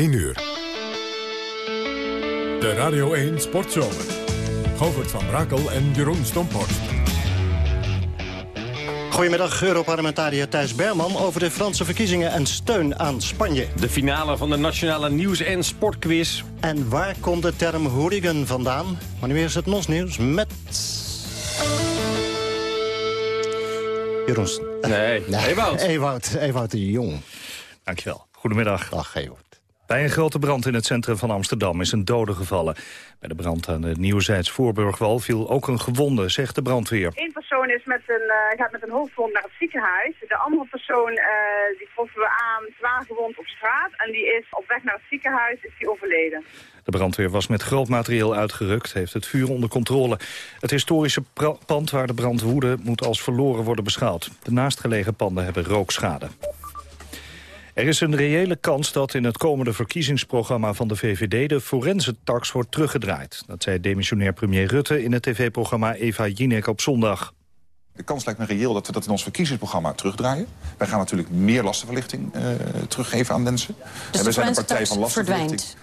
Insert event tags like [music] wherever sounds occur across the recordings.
1 uur. De Radio 1 Sportzomer. Govert van Brakel en Jeroen Stomphorst. Goedemiddag, Europarlementariër Thijs Berman over de Franse verkiezingen en steun aan Spanje. De finale van de Nationale Nieuws- en Sportquiz. En waar komt de term hooligan vandaan? Maar nu is het NOS Nieuws met... Jeroen. [laughs] Nee, Ewout. Ewout, Ewout de Jong. Dankjewel. Goedemiddag. Dag, Ewout. Bij een grote brand in het centrum van Amsterdam is een dode gevallen. Bij de brand aan de Nieuwzijds Voorburgwal viel ook een gewonde, zegt de brandweer. Eén persoon is met een, uh, gaat met een hoofdwond naar het ziekenhuis. De andere persoon uh, die troffen we aan zwaar gewond op straat. En die is op weg naar het ziekenhuis is die overleden. De brandweer was met groot materieel uitgerukt, heeft het vuur onder controle. Het historische pand waar de brand woedde moet als verloren worden beschouwd. De naastgelegen panden hebben rookschade. Er is een reële kans dat in het komende verkiezingsprogramma van de VVD de forense-tax wordt teruggedraaid. Dat zei demissionair premier Rutte in het tv-programma Eva Jinek op zondag. De kans lijkt me reëel dat we dat in ons verkiezingsprogramma terugdraaien. Wij gaan natuurlijk meer lastenverlichting uh, teruggeven aan mensen. Dus en we zijn een partij van lastenverlichting. Verdwijnt.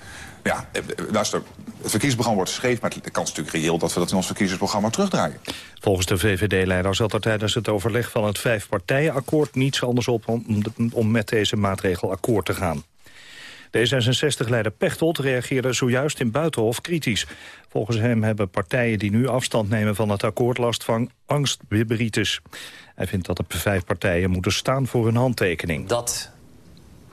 Ja, eh, luister, het verkiezingsprogramma wordt geschreven... maar de kans is natuurlijk reëel dat we dat in ons verkiezingsprogramma terugdraaien. Volgens de VVD-leider zat er tijdens het overleg van het vijfpartijenakkoord... niets anders op om, om met deze maatregel akkoord te gaan. De D66-leider Pechtold reageerde zojuist in Buitenhof kritisch. Volgens hem hebben partijen die nu afstand nemen van het akkoord last van angstwiberitis. Hij vindt dat de vijf partijen moeten staan voor hun handtekening. Dat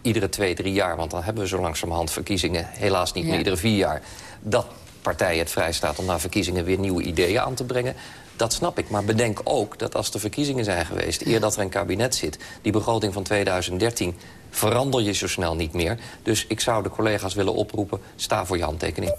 iedere twee, drie jaar, want dan hebben we zo langzamerhand verkiezingen... helaas niet meer iedere vier jaar, dat partijen het vrijstaat om na verkiezingen weer nieuwe ideeën aan te brengen. Dat snap ik, maar bedenk ook dat als de verkiezingen zijn geweest... eer dat er een kabinet zit, die begroting van 2013 verander je zo snel niet meer. Dus ik zou de collega's willen oproepen, sta voor je handtekening.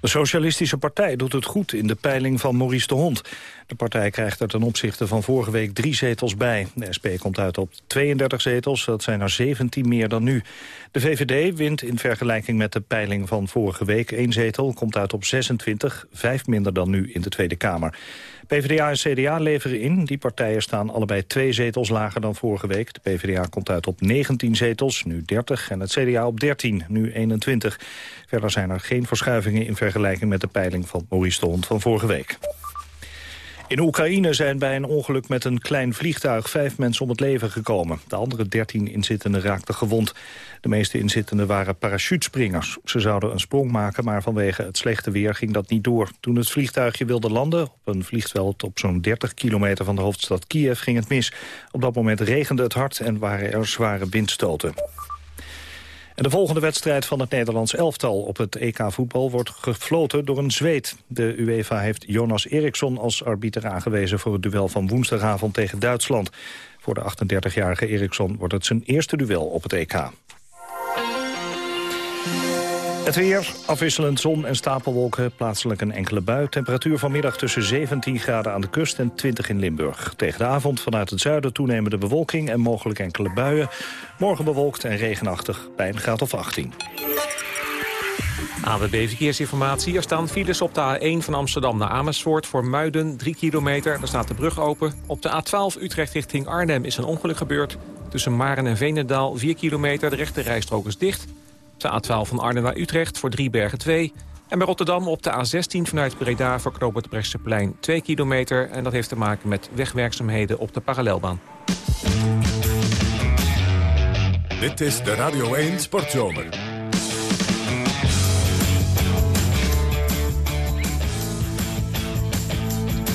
De Socialistische Partij doet het goed in de peiling van Maurice de Hond. De partij krijgt er ten opzichte van vorige week drie zetels bij. De SP komt uit op 32 zetels, dat zijn er 17 meer dan nu. De VVD wint in vergelijking met de peiling van vorige week één zetel... komt uit op 26, vijf minder dan nu in de Tweede Kamer. PvdA en CDA leveren in. Die partijen staan allebei twee zetels lager dan vorige week. De PvdA komt uit op 19 zetels, nu 30. En het CDA op 13, nu 21. Verder zijn er geen verschuivingen in vergelijking met de peiling van Maurice de Hond van vorige week. In Oekraïne zijn bij een ongeluk met een klein vliegtuig vijf mensen om het leven gekomen. De andere dertien inzittenden raakten gewond. De meeste inzittenden waren parachutespringers. Ze zouden een sprong maken, maar vanwege het slechte weer ging dat niet door. Toen het vliegtuigje wilde landen op een vliegveld op zo'n 30 kilometer van de hoofdstad Kiev ging het mis. Op dat moment regende het hard en waren er zware windstoten de volgende wedstrijd van het Nederlands elftal op het EK voetbal wordt gefloten door een Zweed. De UEFA heeft Jonas Eriksson als arbiter aangewezen voor het duel van woensdagavond tegen Duitsland. Voor de 38-jarige Eriksson wordt het zijn eerste duel op het EK. Het weer, afwisselend zon en stapelwolken, plaatselijk een enkele bui. Temperatuur vanmiddag tussen 17 graden aan de kust en 20 in Limburg. Tegen de avond vanuit het zuiden toenemende bewolking en mogelijk enkele buien. Morgen bewolkt en regenachtig bij een graad of 18. AWB Verkeersinformatie. Er staan files op de A1 van Amsterdam naar Amersfoort voor Muiden, 3 kilometer. Daar staat de brug open. Op de A12 Utrecht richting Arnhem is een ongeluk gebeurd. Tussen Maren en Veenendaal 4 kilometer. De rechte rijstrook is dicht. De A12 van Arnhem naar Utrecht voor Driebergen 2. En bij Rotterdam op de A16 vanuit Breda voor Knoop Brechtseplein 2 kilometer. En dat heeft te maken met wegwerkzaamheden op de parallelbaan. Dit is de Radio 1 Sportzomer.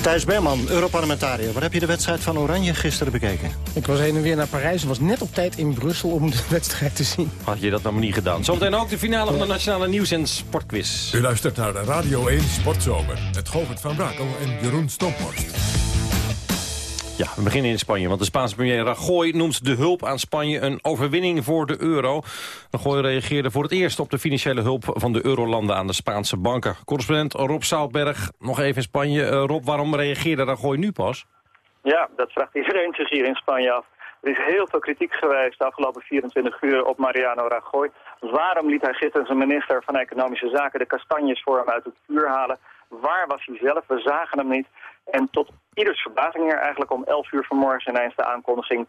Thijs Berman, Europarlementariër. Waar heb je de wedstrijd van Oranje gisteren bekeken? Ik was heen en weer naar Parijs en was net op tijd in Brussel om de [laughs] wedstrijd te zien. Had je dat nou niet gedaan? Zometeen ook de finale van de Nationale Nieuws- en Sportquiz. U luistert naar de Radio 1 Sportzomer. Met Govert van Brakel en Jeroen Stomphorst. Ja, we beginnen in Spanje, want de Spaanse premier Rajoy noemt de hulp aan Spanje een overwinning voor de euro. Rajoy reageerde voor het eerst op de financiële hulp van de eurolanden aan de Spaanse banken. Correspondent Rob Zoutberg, nog even in Spanje. Uh, Rob, waarom reageerde Rajoy nu pas? Ja, dat vraagt iedereen zich hier in Spanje af. Er is heel veel kritiek geweest de afgelopen 24 uur op Mariano Rajoy. Waarom liet hij gisteren zijn minister van Economische Zaken de kastanjes voor hem uit het vuur halen? Waar was hij zelf? We zagen hem niet. En tot ieders verbazing hier eigenlijk om 11 uur vanmorgen ineens de aankondiging...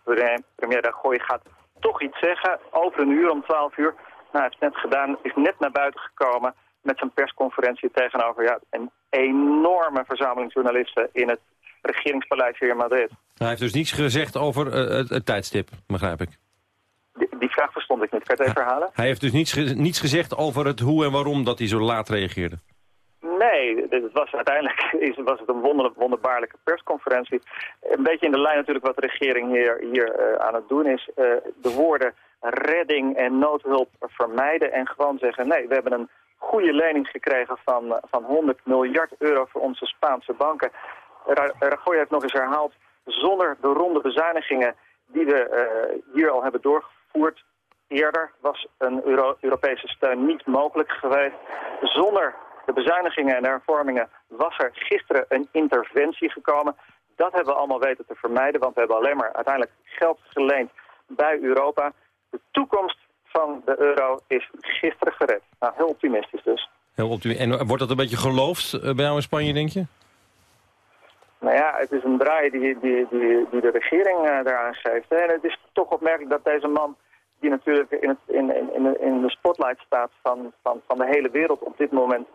premier Rajoy gaat toch iets zeggen, over een uur om 12 uur. hij heeft het net gedaan, is net naar buiten gekomen met zijn persconferentie tegenover ja, een enorme verzameling journalisten in het regeringspaleis hier in Madrid. Hij heeft dus niets gezegd over uh, het, het, tijdstip, begrijp ik. Die, die, vraag verstond ik niet. Kan je het even herhalen? Hij heeft dus niets, niets gezegd over het hoe en waarom dat hij zo laat reageerde. Nee, het was uiteindelijk [laughs] was het een wonder, wonderbaarlijke persconferentie. Een beetje in de lijn natuurlijk wat de regering hier, hier uh, aan het doen is. Uh, de woorden redding en noodhulp vermijden en gewoon zeggen... nee, we hebben een goede lening gekregen van, van 100 miljard euro voor onze Spaanse banken. Rajoy heeft nog eens herhaald, zonder de ronde bezuinigingen die we hier al hebben doorgevoerd... eerder was een Euro Europese steun niet mogelijk geweest. Zonder de bezuinigingen en de hervormingen was er gisteren een interventie gekomen. Dat hebben we allemaal weten te vermijden, want we hebben alleen maar uiteindelijk geld geleend bij Europa. De toekomst van de euro is gisteren gered. Nou, heel optimistisch dus. Heel optimistisch. En wordt dat een beetje geloofd eh, bij jou in Spanje, denk je? Nou ja, het is een draai die, die, die, die de regering uh, daaraan geeft. En het is toch opmerkelijk dat deze man, die natuurlijk in, het, in, in, in de spotlight staat van, van, van de hele wereld op dit moment,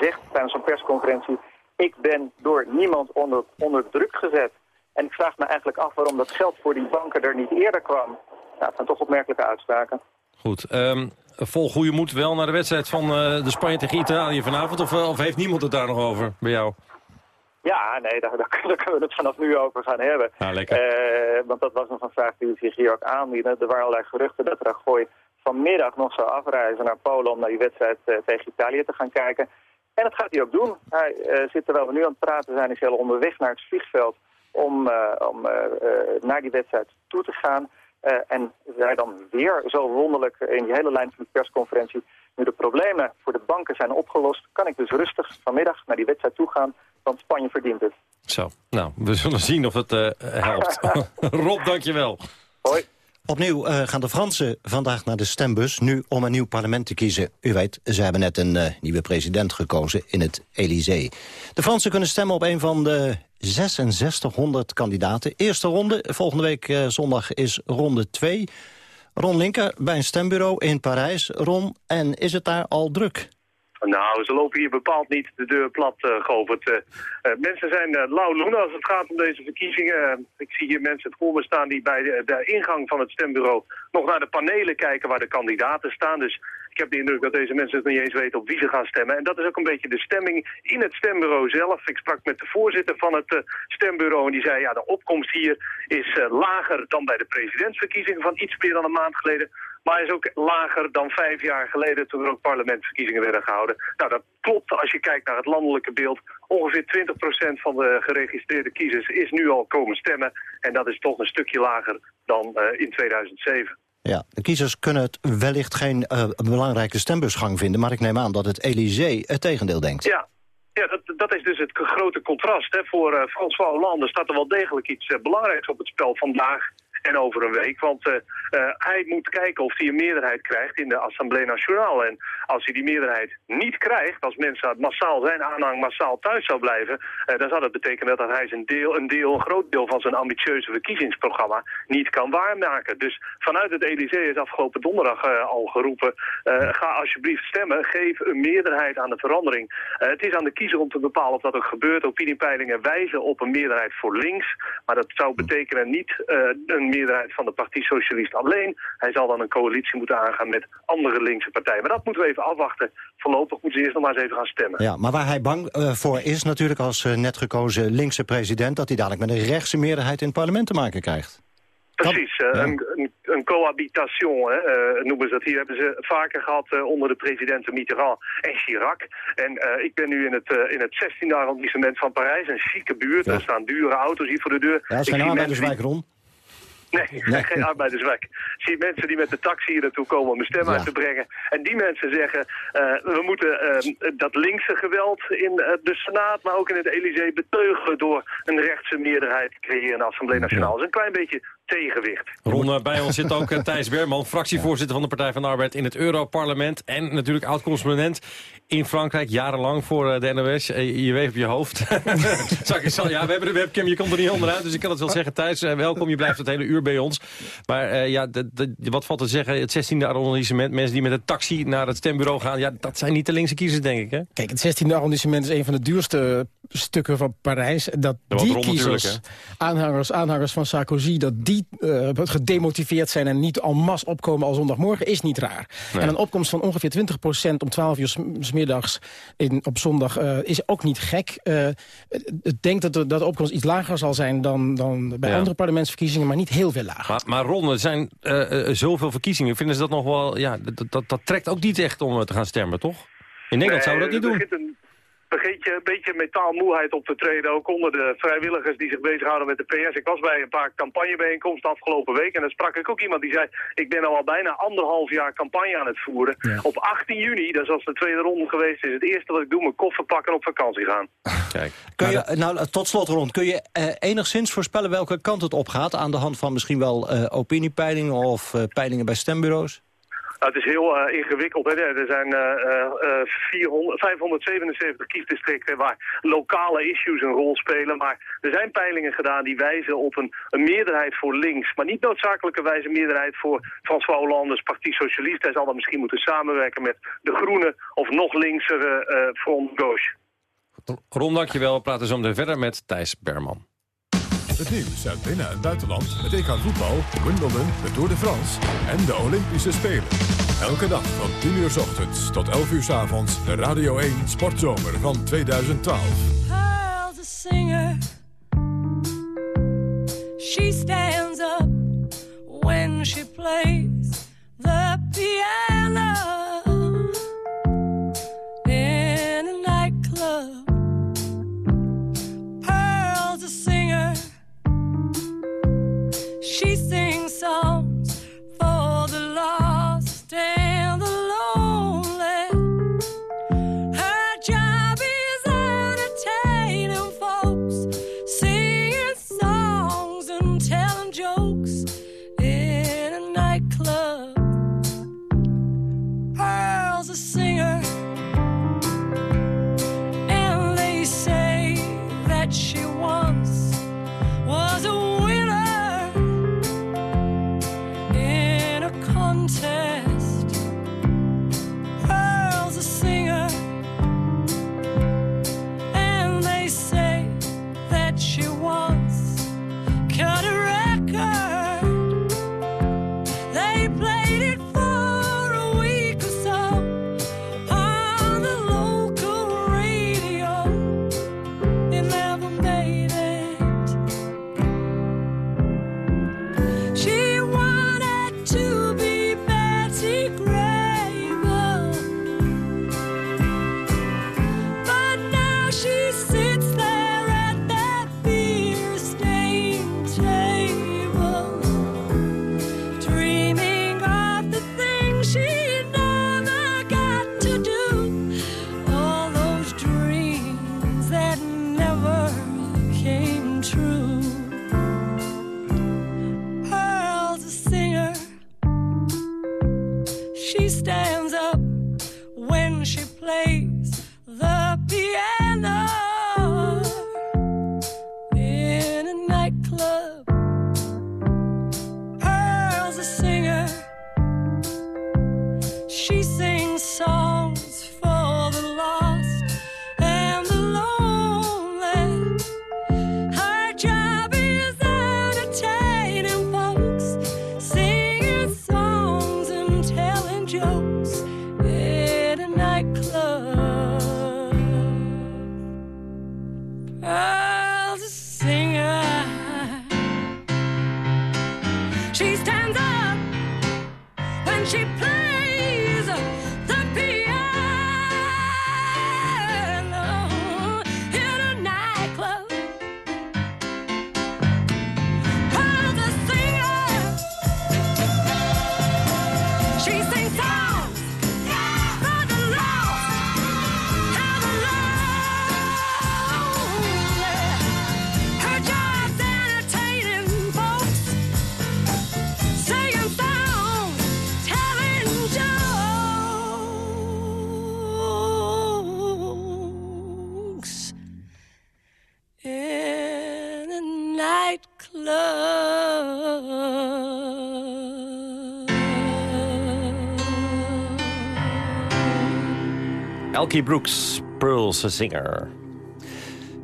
zegt tijdens zo'n persconferentie... ik ben door niemand onder, onder druk gezet. En ik vraag me eigenlijk af waarom dat geld voor die banken er niet eerder kwam. Nou, het zijn toch opmerkelijke uitspraken. Goed. Um, vol goede moed wel naar de wedstrijd van uh, de Spanje tegen Italië vanavond? Of, of heeft niemand het daar nog over bij jou? Ja, nee, daar, daar, [laughs] kunnen we het vanaf nu over gaan hebben. Ah, lekker. Uh, want dat was nog een vraag die zich hier ook aandiende. Er waren allerlei geruchten dat Rajoy vanmiddag nog zou afreizen naar Polen om naar die wedstrijd uh, tegen Italië te gaan kijken. En dat gaat hij ook doen. Hij uh, zit terwijl we nu aan het praten zijn, is hij al onderweg naar het vliegveld om, om naar die wedstrijd toe te gaan. en zij dan weer zo wonderlijk in die hele lijn van de persconferentie. Nu de problemen voor de banken zijn opgelost, kan ik dus rustig vanmiddag naar die wedstrijd toe gaan want Spanje verdient het. Zo, nou, we zullen zien of het uh, helpt. [laughs] Rob, dankjewel. Hoi. Opnieuw uh, gaan de Fransen vandaag naar de stembus, nu om een nieuw parlement te kiezen. U weet, ze hebben net een uh, nieuwe president gekozen in het Elysée. De Fransen kunnen stemmen op een van de 6600 kandidaten. Eerste ronde, volgende week uh, zondag is ronde 2. Ron Linker bij een stembureau in Parijs. Ron, en is het daar al druk? Nou, ze lopen hier bepaald niet de deur plat, uh, Govert. Uh, uh, mensen zijn uh, als het gaat om deze verkiezingen. ik zie hier mensen voor me staan die bij de, de, ingang van het stembureau nog naar de panelen kijken waar de kandidaten staan. Dus ik heb de indruk dat deze mensen het niet eens weten op wie ze gaan stemmen. En dat is ook een beetje de stemming in het stembureau zelf. Ik sprak met de voorzitter van het stembureau en die zei... ja, de opkomst hier is lager dan bij de presidentsverkiezingen van iets meer dan een maand geleden. Maar is ook lager dan vijf jaar geleden toen er ook parlementsverkiezingen werden gehouden. Nou, dat klopt als je kijkt naar het landelijke beeld. Ongeveer 20% van de geregistreerde kiezers is nu al komen stemmen. En dat is toch een stukje lager dan uh, in 2007. Ja, de kiezers kunnen het wellicht geen uh, belangrijke stembusgang vinden... maar ik neem aan dat het Elysée het tegendeel denkt. Ja, ja, dat, dat is dus het grote contrast. Hè. Voor uh, François Hollande staat er wel degelijk iets uh, belangrijks op het spel vandaag en over een week. Want uh, uh, hij moet kijken of hij een meerderheid krijgt in de Assemblée Nationale. En als hij die meerderheid niet krijgt, als mensen massaal zijn aanhang massaal thuis zou blijven, uh, dan zou dat betekenen dat hij zijn deel, een deel, een groot deel van zijn ambitieuze verkiezingsprogramma niet kan waarmaken. Dus vanuit het Elysée is afgelopen donderdag al geroepen, ga alsjeblieft stemmen, geef een meerderheid aan de verandering. het is aan de kiezer om te bepalen of dat ook gebeurt. Opiniepeilingen wijzen op een meerderheid voor links, maar dat zou betekenen niet een meerderheid van de Partij Socialist alleen. Hij zal dan een coalitie moeten aangaan met andere linkse partijen. Maar dat moeten we even afwachten. Voorlopig moeten ze eerst nog maar eens even gaan stemmen. Ja, maar waar hij bang uh, voor is natuurlijk als uh, net gekozen linkse president... dat hij dadelijk met een rechtse meerderheid in het parlement te maken krijgt. Precies, ja. een, een, een, cohabitation hè, noemen ze dat. Hier hebben ze vaker gehad uh, onder de presidenten Mitterrand en Chirac. En ik ben nu in het, in het 16e arrondissement van Parijs, een chique buurt. Ja. Er staan dure auto's hier voor de deur. Ja, dat zijn arbeiderswijk, Ron. Nee, nee, [laughs] geen arbeiderswerk. Ik zie mensen die met de taxi hier naartoe komen om een stem ja. uit te brengen. En die mensen zeggen, uh, we moeten uh, dat linkse geweld in uh, de Senaat, maar ook in het Elysée beteugelen door een rechtse meerderheid te creëren in de Assemblée Nationale. Dat is een klein beetje tegenwicht. Ron, bij ons zit ook Thijs Berman, fractievoorzitter van de Partij van de Arbeid in het Europarlement. En natuurlijk oud-correspondent in Frankrijk, jarenlang voor de NOS. Je weeft op je hoofd. [laughs] ja, we hebben de webcam, je komt er niet onderuit. Dus ik kan het wel zeggen, Thijs, welkom. Je blijft het hele uur bij ons. Maar ja, wat valt te zeggen, het 16e arrondissement, mensen die met een taxi naar het stembureau gaan... ja, dat zijn niet de linkse kiezers, denk ik, hè? Kijk, het 16e arrondissement is een van de duurste stukken van Parijs. Dat die kiezers, aanhangers, aanhangers van Sarkozy... dat die uh, gedemotiveerd zijn en niet en masse opkomen al zondagmorgen... is niet raar. En een opkomst van ongeveer 20% om 12 uur s middags in, op zondag uh, is ook niet gek. Uh, ik denk dat de, dat de opkomst iets lager zal zijn dan, dan bij andere parlementsverkiezingen... maar niet heel veel lager. Maar, maar Ron, er zijn zoveel verkiezingen. Vinden ze dat nog wel... Ja, dat, dat, dat trekt ook niet echt om te gaan stemmen, toch? In Nederland zouden we dat niet doen begint je een beetje metaalmoeheid op te treden, ook onder de vrijwilligers die zich bezighouden met de PS. Ik was bij een paar campagnebijeenkomsten afgelopen week en dan sprak ik ook iemand die zei, ik ben al bijna anderhalf jaar campagne aan het voeren. Op 18 juni, dat is als de tweede ronde geweest is, het eerste wat ik doe, mijn koffer pakken en op vakantie gaan. Kijk. Kun je, nou, tot slot rond, kun je eh, enigszins voorspellen welke kant het op gaat aan de hand van misschien wel uh, opiniepeilingen of uh, peilingen bij stembureaus? Nou, het is heel uh, ingewikkeld. Hè. Er zijn uh, 400, 577 kiesdistricten waar lokale issues een rol spelen. Maar er zijn peilingen gedaan die wijzen op een, een meerderheid voor links. Maar niet noodzakelijkerwijs een meerderheid voor François Hollande's Parti Socialist. Hij zal dan misschien moeten samenwerken met de Groenen of nog linksere uh, Front Gauche. Ron, dankjewel. We praten zo meteen verder met Thijs Berman. Het nieuws uit binnen- en buitenland, het EK voetbal, Wimbledon, de Tour de France en de Olympische Spelen. Elke dag van 10 uur s ochtends tot 11 uur s avonds de Radio 1 Sportzomer van 2012. Pearl's a singer. She stands up when she plays the piano. Elkie Brooks, Pearl's a Singer.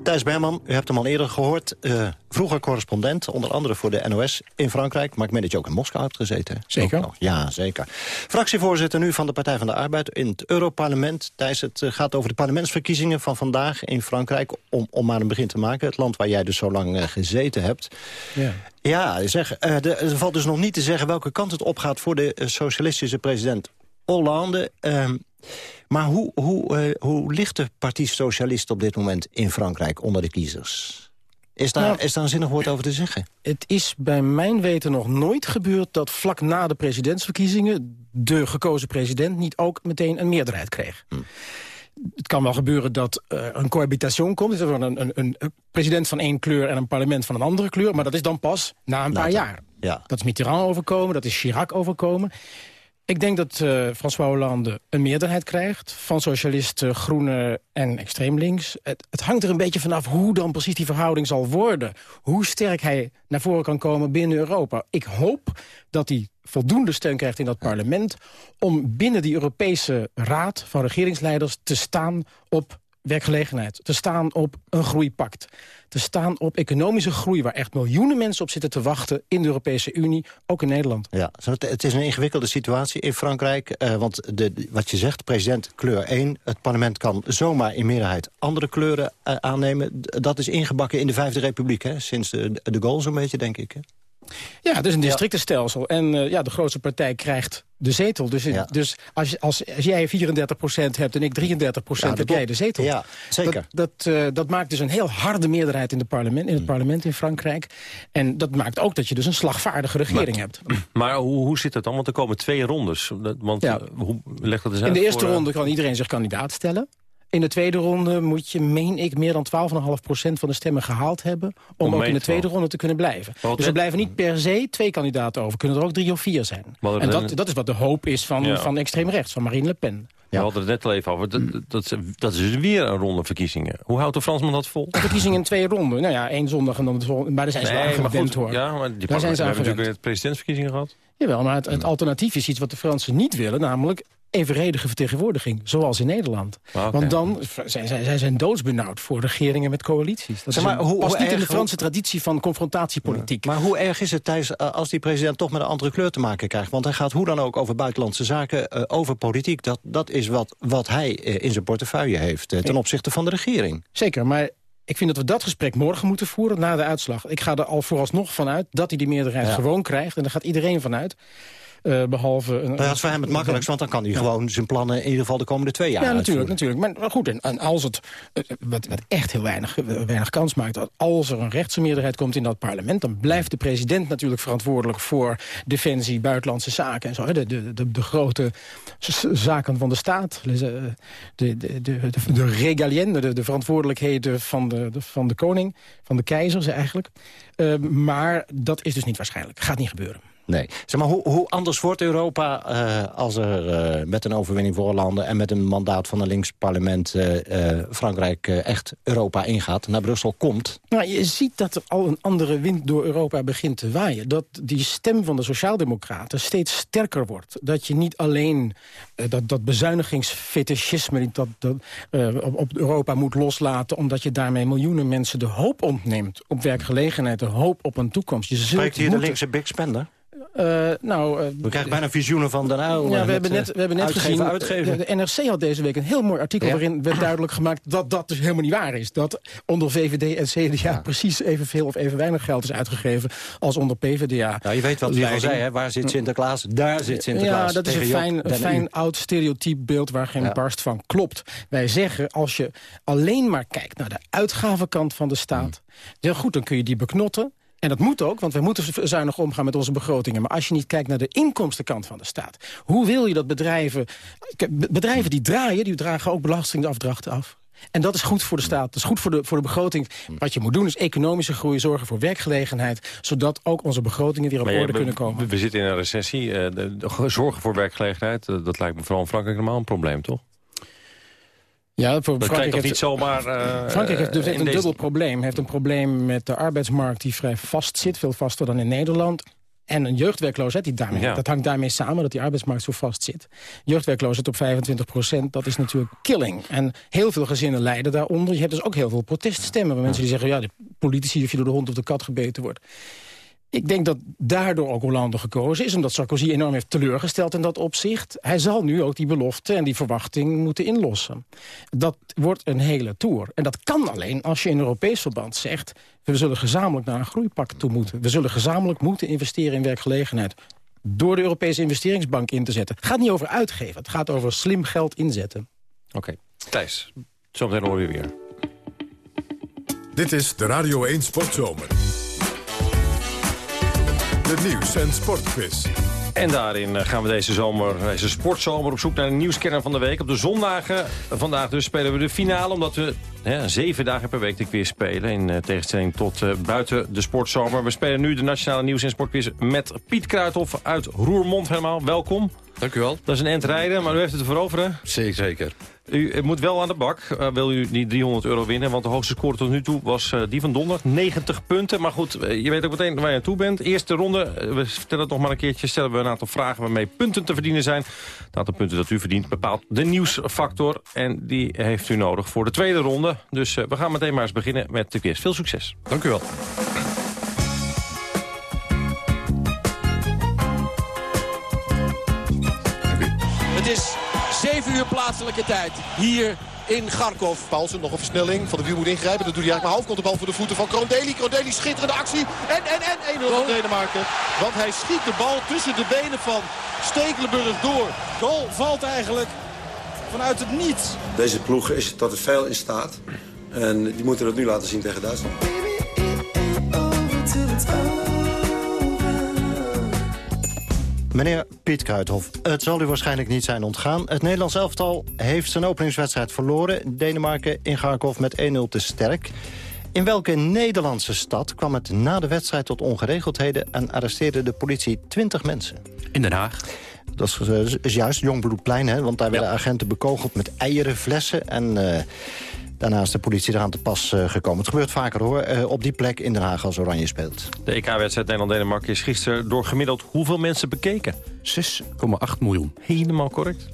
Thijs Berman, u hebt hem al eerder gehoord. Uh, vroeger correspondent, onder andere voor de NOS in Frankrijk. Maar ik meen dat je ook in Moskou hebt gezeten. Zeker. Ja, zeker. Fractievoorzitter nu van de Partij van de Arbeid in het Europarlement. Thijs, het eh, gaat over de parlementsverkiezingen van vandaag in Frankrijk. Om, om maar een begin te maken. Het land waar jij dus zo lang uh, gezeten hebt. Ja. Ja, zeg, er valt dus nog niet te zeggen welke kant het opgaat... voor de socialistische president Hollande... Ehm, maar hoe, hoe, uh, hoe ligt de Partie Socialist op dit moment in Frankrijk onder de kiezers? Is daar, nou, is daar een zinnig woord over te zeggen? Het is bij mijn weten nog nooit gebeurd dat vlak na de presidentsverkiezingen... de gekozen president niet ook meteen een meerderheid kreeg. Hm. Het kan wel gebeuren dat uh, een cohabitation komt. Dus een, een, een, president van één kleur en een parlement van een andere kleur. Maar dat is dan pas na een paar jaar. Ja. Dat is Mitterrand overkomen, dat is Chirac overkomen. Ik denk dat uh, François Hollande een meerderheid krijgt... van socialisten, groenen en extreem links. Het, het, hangt er een beetje vanaf hoe dan precies die verhouding zal worden. Hoe sterk hij naar voren kan komen binnen Europa. Ik hoop dat hij voldoende steun krijgt in dat parlement... om binnen die Europese raad van regeringsleiders te staan op werkgelegenheid. Te staan op een groeipact. Te staan op economische groei... waar echt miljoenen mensen op zitten te wachten in de Europese Unie. Ook in Nederland. Ja, het is een ingewikkelde situatie in Frankrijk. Uh, want de, wat je zegt, president kleur 1. Het parlement kan zomaar in meerderheid andere kleuren uh, aannemen. Dat is ingebakken in de Vijfde Republiek. Hè? Sinds de, de Gaulle zo'n beetje, denk ik. Hè? Ja, het is een districtenstelsel. En uh, ja, de grootste partij krijgt de zetel. Dus, dus als, als, als jij 34% hebt en ik 33 procent, heb jij de zetel. Ja, zeker. Dat, dat, uh, dat, maakt dus een heel harde meerderheid in, de parlement, in het mm. parlement in Frankrijk. En dat maakt ook dat je dus een slagvaardige regering maar, hebt. Maar hoe, hoe zit dat dan? Want er komen twee rondes. Want ja. hoe legt dat eens uit? In de eerste voor, ronde kan iedereen zich kandidaat stellen. In de tweede ronde moet je, meen ik, meer dan 12,5% van de stemmen gehaald hebben... om, ook in de tweede ronde te kunnen blijven. dus er blijven niet per se twee kandidaten over. Kunnen er ook drie of vier zijn. En dat, dat is wat de hoop is van, ja. van extreem rechts, van Marine Le Pen. We hadden het net al even over. Dat, dat, dat, is weer een ronde verkiezingen. Hoe houdt de Fransman dat vol? Verkiezingen in twee ronden. Nou ja, één zondag en dan de volgende. Maar daar zijn ze nee, wel gewend, hoor. Ja, maar die daar zijn ze we hebben natuurlijk weer presidentsverkiezingen gehad. Jawel, maar het, het alternatief is iets wat de Fransen niet willen. Namelijk evenredige vertegenwoordiging, zoals in Nederland. Ah, Want dan zijn zij zijn doodsbenauwd voor regeringen met coalities. Dat zeg maar, hoe, past niet in de Franse traditie van confrontatiepolitiek. Maar hoe erg is het, Thijs, eh, als die president toch met een andere kleur te maken krijgt? Want hij gaat hoe dan ook over buitenlandse zaken, uh, over politiek. Dat, dat is wat, wat hij uh, in zijn portefeuille heeft uh, ten opzichte van de regering. Zeker, maar ik vind dat we dat gesprek morgen moeten voeren na de uitslag. Ik ga er al vooralsnog vanuit dat hij die meerderheid ja. gewoon krijgt. En daar gaat iedereen vanuit. Uh, behalve... Een, dat is voor hem het makkelijkst, want dan kan hij gewoon zijn plannen... in ieder geval de komende twee jaar Ja, natuurlijk. natuurlijk. Maar, goed, en, als het, uh, wat, wat, echt heel weinig, weinig kans maakt... als er een rechtse meerderheid komt in dat parlement... dan blijft de president natuurlijk verantwoordelijk voor defensie, buitenlandse zaken... en zo, de, de, de, de grote zaken van de staat. De, de, de, de, de regalienne, de, de verantwoordelijkheden van de, de, van de koning, van de keizers eigenlijk. Uh, maar dat is dus niet waarschijnlijk. Gaat niet gebeuren. Nee. Zeg maar, hoe, hoe anders wordt Europa uh, als er uh, met een overwinning voor Hollande... en met een mandaat van een links parlement uh, Frankrijk echt Europa ingaat, naar Brussel komt? Nou, je ziet dat er al een andere wind door Europa begint te waaien. Dat die stem van de sociaaldemocraten steeds sterker wordt. Dat je niet alleen dat, dat bezuinigingsfetischisme dat, dat, op, op Europa moet loslaten... omdat je daarmee miljoenen mensen de hoop ontneemt op werkgelegenheid... de hoop op een toekomst. Je Spreekt hier moeten... de linkse big spender? Uh, nou, uh, we krijgen bijna visioenen van Den Uyl. Ja, we, hebben net, we hebben net gezien, uitgeven. De, de, NRC had deze week een heel mooi artikel... Ja? waarin werd duidelijk gemaakt dat dat dus helemaal niet waar is. Dat onder VVD en CDA ja. precies evenveel of even weinig geld is uitgegeven... als onder PvdA. Nou, je weet wat hij al zei, hè? waar zit Sinterklaas? Daar zit Sinterklaas. Ja, dat is een fijn, fijn oud stereotyp beeld waar geen ja. barst van klopt. Wij zeggen, als je alleen maar kijkt naar de uitgavenkant van de staat... Hmm. Ja, goed, dan kun je die beknotten. En dat moet ook, want wij moeten zuinig omgaan met onze begrotingen. Maar als je niet kijkt naar de inkomstenkant van de staat... hoe wil je dat bedrijven... Bedrijven die draaien, die dragen ook belastingafdrachten af. En dat is goed voor de staat, dat is goed voor de, voor de begroting. Wat je moet doen is economische groei, zorgen voor werkgelegenheid... zodat ook onze begrotingen weer op orde kunnen komen. We, zitten in een recessie. De, de, zorgen voor werkgelegenheid, uh, dat lijkt me vooral in Frankrijk normaal een probleem, toch? Ja, voor dat Frankrijk heeft, niet zomaar... Uh, Frankrijk heeft dus een dubbel probleem. heeft een probleem met de arbeidsmarkt die vrij vast zit. Veel vaster dan in Nederland. En een jeugdwerkloosheid, die daarmee, dat hangt daarmee samen... dat die arbeidsmarkt zo vast zit. Jeugdwerkloosheid op 25 procent, dat is natuurlijk killing. En heel veel gezinnen lijden daaronder. Je hebt dus ook heel veel proteststemmen... mensen die zeggen, ja, de politici of je door de hond of de kat gebeten wordt. Ik denk dat daardoor ook Hollande gekozen is... omdat Sarkozy enorm heeft teleurgesteld in dat opzicht. Hij zal nu ook die belofte en die verwachting moeten inlossen. Dat wordt een hele tour. En dat kan alleen als je in Europees verband zegt... we zullen gezamenlijk naar een groeipak toe moeten. We zullen gezamenlijk moeten investeren in werkgelegenheid door de Europese investeringsbank in te zetten. Het gaat niet over uitgeven, het gaat over slim geld inzetten. Oké, okay. Thijs, zometeen horen we weer. Dit is de Radio 1 Sportzomer. De nieuws- en sportquiz. En daarin eh, gaan we deze zomer, deze sportzomer op zoek naar een nieuwskenner van de week. Op de zondagen, vandaag dus, spelen we de finale. Omdat we hè, zeven dagen per week de quiz spelen. In uh, tegenstelling tot buiten de sportzomer. We spelen nu de Nationale Nieuws- en Sportquiz met Piet Kruithof uit Roermond. Helemaal welkom. Dank u wel. Dat is een end rijden, maar u heeft het ervoor over, Zeker, zeker. U moet wel aan de bak, uh, wil u die 300 euro winnen. Want de hoogste score tot nu toe was uh, die van Donder, 90 punten. Maar goed, uh, je weet ook meteen waar je naartoe bent. Eerste ronde, we vertellen het nog maar een keertje... stellen we een aantal vragen waarmee punten te verdienen zijn. Het aantal punten dat u verdient bepaalt de nieuwsfactor. En die heeft u nodig voor de tweede ronde. Dus we gaan meteen maar eens beginnen met de quiz. Veel succes. Dank u wel. Plaatselijke tijd. Hier in Garkov. Paulsen nog een versnelling. Van de wiel moet ingrijpen. Dat doet hij eigenlijk maar half. Komt de bal voor de voeten van Krondeli. Krondeli schitterende actie. En, en, en 1-0 voor Denemarken. Want hij schiet de bal tussen de benen van Stekelenburg door. Goal valt eigenlijk vanuit het niets. Deze ploeg is tot het veel in staat. En die moeten het nu laten zien tegen Duitsland. Meneer Piet Kruithof, het zal u waarschijnlijk niet zijn ontgaan. Het Nederlands elftal heeft zijn openingswedstrijd verloren. Denemarken in Garkov met 1-0 te sterk. In welke Nederlandse stad kwam het na de wedstrijd tot ongeregeldheden... en arresteerde de politie 20 mensen? In Den Haag. Dat is, uh, is juist Jongbloedplein, hè, want daar werden agenten bekogeld met eieren, flessen... en uh, Daarna is de politie eraan te pas uh, gekomen. Het gebeurt vaker hoor, uh, op die plek in Den Haag als Oranje speelt. De EK-wedstrijd Nederland-Denemarken is gisteren door gemiddeld hoeveel mensen bekeken? 6,8 miljoen. Helemaal correct.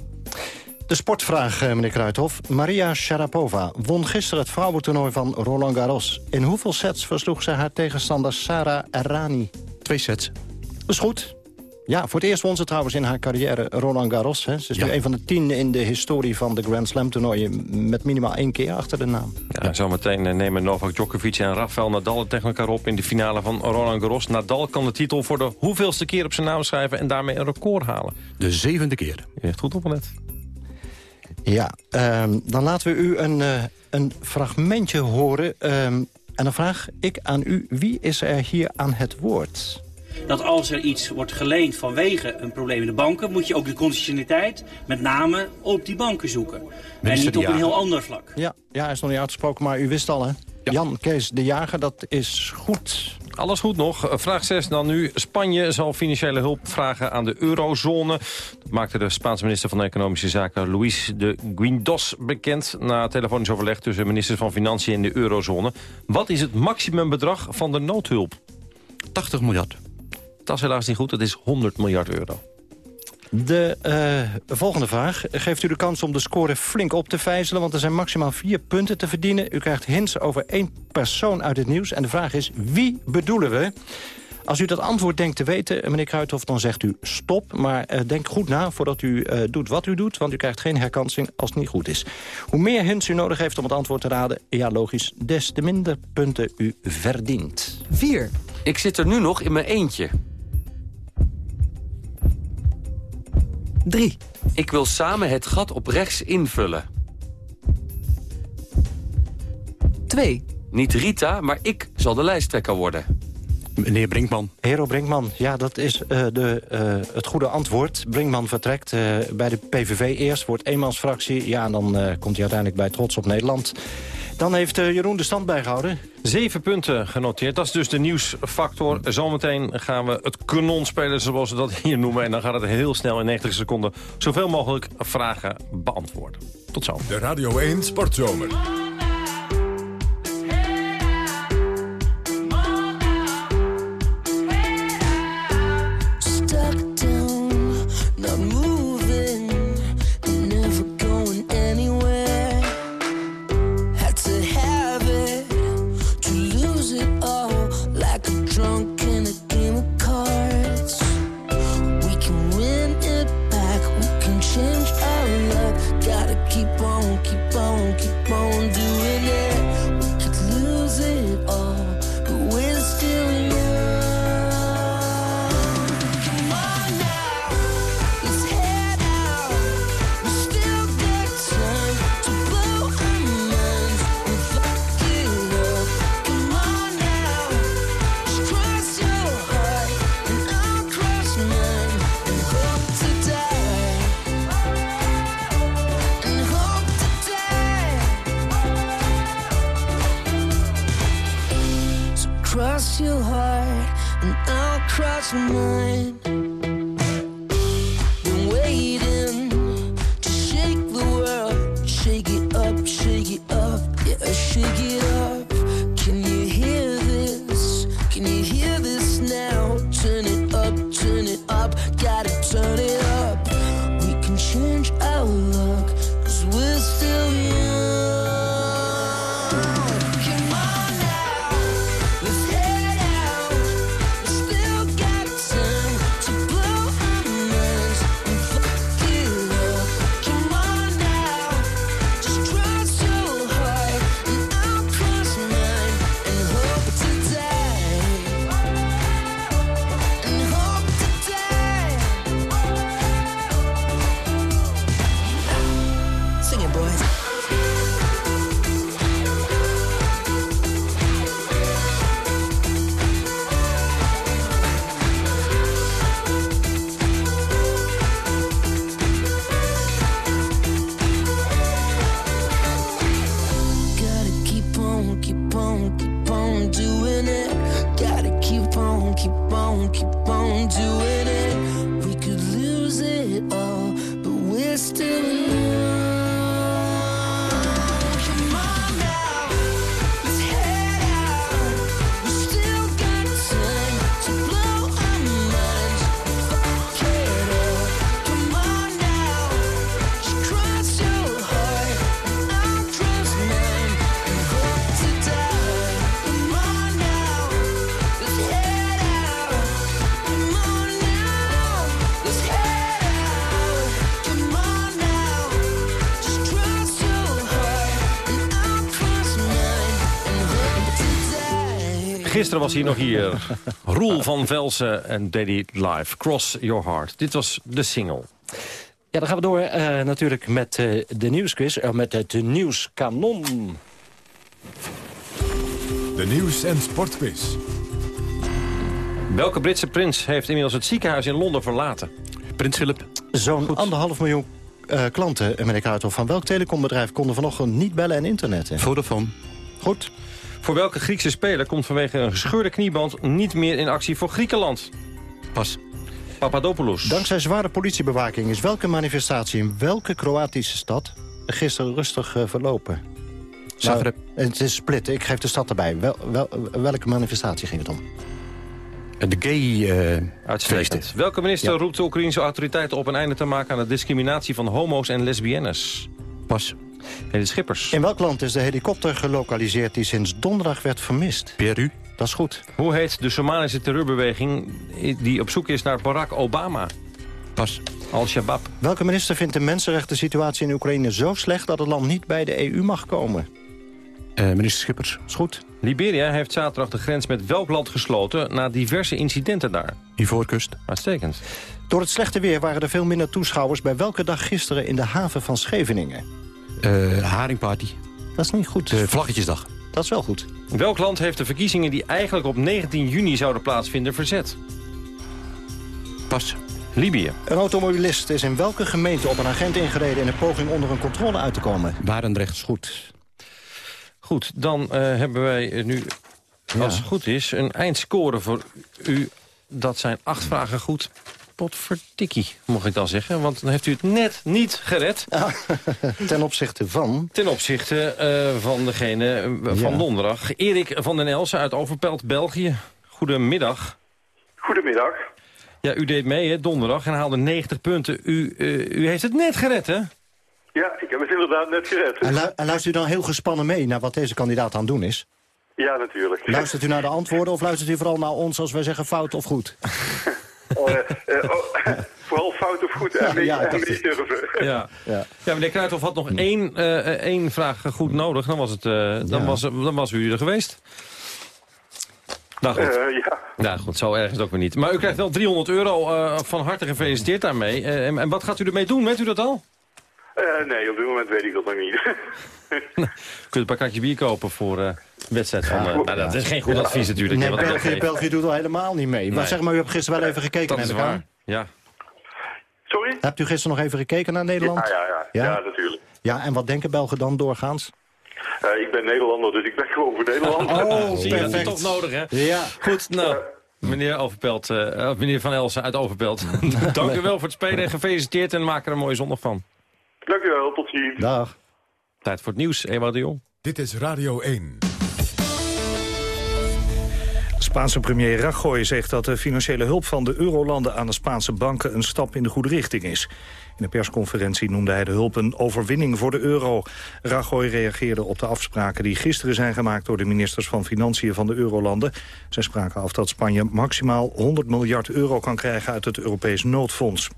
De sportvraag, uh, meneer Kruithof. Maria Sharapova won gisteren het vrouwentoernooi van Roland Garros. In hoeveel sets versloeg zij haar tegenstander Sarah Errani? Twee sets. Dat is goed. Ja, voor het eerst won ze trouwens in haar carrière Roland Garros. Hè. Ze is Ja. nu een van de tien in de historie van de Grand Slam toernooien... met minimaal één keer achter de naam. Ja, zometeen eh, nemen Novak Djokovic en Rafael Nadal het tegen elkaar op... in de finale van Roland Garros. Nadal kan de titel voor de hoeveelste keer op zijn naam schrijven... en daarmee een record halen. De zevende keer. Je heeft goed opgelet. Ja, ehm, dan laten we u een, eh, een fragmentje horen. Ehm, en dan vraag ik aan u, wie is er hier aan het woord? Dat als er iets wordt geleend vanwege een probleem in de banken... moet je ook de conditionaliteit met name op die banken zoeken. en niet op een heel ander vlak. Ja, ja, hij is nog niet uitgesproken, maar u wist al, hè? Jan Kees de Jager, dat is goed. Alles goed nog. Eh, Vraag 6 dan nu. Spanje zal financiële hulp vragen aan de eurozone. Dat maakte de Spaanse minister van Economische Zaken Luis de Guindos bekend... na telefonisch overleg tussen ministers van Financiën in de eurozone. Wat is het maximumbedrag van de noodhulp? 80 miljard. Dat is helaas niet goed. Het is 100 miljard euro. De uh, volgende vraag geeft u de kans om de score flink op te vijzelen... want er zijn maximaal vier punten te verdienen. U krijgt hints over één persoon uit het nieuws. En de vraag is, wie bedoelen we? Als u dat antwoord denkt te weten, meneer Kruithof, dan zegt u stop. Maar uh, denk goed na voordat u uh, doet wat u doet... want u krijgt geen herkansing als het niet goed is. Hoe meer hints u nodig heeft om het antwoord te raden... ja, logisch, des te minder punten u verdient. 4. Ik zit er nu nog in mijn eentje. 3. Ik wil samen het gat op rechts invullen. 2. Niet Rita, maar ik zal de lijsttrekker worden. Meneer Brinkman. Hero Brinkman, ja, dat is uh, de, uh, het goede antwoord. Brinkman vertrekt uh, bij de PVV eerst, wordt eenmansfractie. Ja, en dan komt hij uiteindelijk bij Trots op Nederland. Dan heeft Jeroen de stand bijgehouden. Zeven punten genoteerd. Dat is dus de nieuwsfactor. Zometeen gaan we het kanon spelen, zoals we dat hier noemen. En dan gaat het heel snel in 90 seconden zoveel mogelijk vragen beantwoorden. Tot zo. De Radio 1 Sportzomer. Gisteren was hij nog hier. Roel van Velsen en Daddy Live. Cross Your Heart. Dit was de single. Ja, dan gaan we door eh, natuurlijk met eh, de nieuwsquiz. eh, met het nieuwskanon. De nieuws- en sportquiz. Welke Britse prins heeft inmiddels het ziekenhuis in Londen verlaten? Prins Philip. Zo'n anderhalf miljoen eh, klanten, meneer Kuithoff, van welk telecombedrijf konden vanochtend niet bellen en internetten? Vodafone. Goed. Voor welke Griekse speler komt vanwege een gescheurde knieband niet meer in actie voor Griekenland? Pas. Papadopoulos. Dankzij zware politiebewaking is welke manifestatie in welke Kroatische stad gisteren rustig eh, verlopen? Zagreb. Nou, het is split, ik geef de stad erbij. Wel, wel, welke manifestatie ging het om? De gay eh Uitstekend. Welke minister Ja. roept de Oekraïnse autoriteiten op een einde te maken aan de discriminatie van homo's en lesbiennes? Pas. Schippers. In welk land is de helikopter gelokaliseerd die sinds donderdag werd vermist? Peru. Dat is goed. Hoe heet de Somalische terreurbeweging die op zoek is naar Barack Obama? Pas. Al-Shabaab. Welke minister vindt de mensenrechten situatie in Oekraïne zo slecht... dat het land niet bij de EU mag komen? Eh, minister Schippers. Is goed. Liberia heeft zaterdag de grens met welk land gesloten... na diverse incidenten daar? Ivoorkust. Uitstekend. Door het slechte weer waren er veel minder toeschouwers... bij welke dag gisteren in de haven van Scheveningen? Eh, haringparty. Dat is niet goed. De Vlaggetjesdag. Dat is wel goed. Welk land heeft de verkiezingen die eigenlijk op 19 juni zouden plaatsvinden verzet? Pas. Libië. Een automobilist is in welke gemeente op een agent ingereden... in een poging onder een controle uit te komen? Barendrecht. is goed. Goed, dan eh, hebben wij eh, nu, als het goed is, een eindscore voor u. Dat zijn acht vragen goed. Potverdikkie, mocht ik dan zeggen. Want dan heeft u het net niet gered. [laughs] Ten opzichte van? Ten opzichte eh, van degene eh, van Ja. donderdag. Erik van den Elsen uit Overpelt, België. Goedemiddag. Goedemiddag. Ja, u deed mee, hè, donderdag, en haalde 90 punten. U, eh, u heeft het net gered, hè? Ja, ik heb het inderdaad net gered. En, lu- en luistert u dan heel gespannen mee naar wat deze kandidaat aan het doen is? Ja, natuurlijk. Luistert u naar de antwoorden of luistert u vooral naar ons als wij zeggen fout of goed? [laughs] Eh, eh, oh, [laughs] vooral fout of goed en Ja, niet durven. Ja. Ja. meneer Kruithof had nog één, eh, één vraag goed nodig. Dan was, het, eh, dan, was, dan was u er geweest. Nou goed. Eh, ja. Nou goed, zo erg is het ook weer niet. Maar u krijgt wel 300 euro eh, van harte gefeliciteerd daarmee. Eh, en, en wat gaat u ermee doen? Weet u dat al? Eh, nee, op dit moment weet ik dat nog niet. [laughs] U kunt een paar kratje bier kopen voor eh wedstrijd van... eh, nou, dat is geen goed advies natuurlijk. Nee, België. België doet al helemaal niet mee. Maar zeg maar, u hebt gisteren wel even gekeken Dat naar is. Ja. Sorry? Hebt u gisteren nog even gekeken naar Nederland? Ja, ja, ja. Ja? ja? natuurlijk. Ja, en wat denken Belgen dan doorgaans? Eh, ik ben Nederlander, dus ik ben [laughs] gewoon voor Nederland. Oh, Zie je, dat is perfect. toch nodig, hè? Ja. Goed, nou... Meneer, Overpelt, eh, of meneer Van Elsen uit Overpelt, [laughs] dank u wel voor het spelen en gefeliciteerd en maak er een mooie zondag van. Dank u wel, tot ziens. Dag. Tijd voor het nieuws, Ewout de Jong. Dit is Radio 1. Spaanse premier Rajoy zegt dat de financiële hulp van de eurolanden aan de Spaanse banken een stap in de goede richting is. In een persconferentie noemde hij de hulp een overwinning voor de euro. Rajoy reageerde op de afspraken die gisteren zijn gemaakt door de ministers van Financiën van de eurolanden. Zij spraken af dat Spanje maximaal 100 miljard euro kan krijgen uit het Europees noodfonds.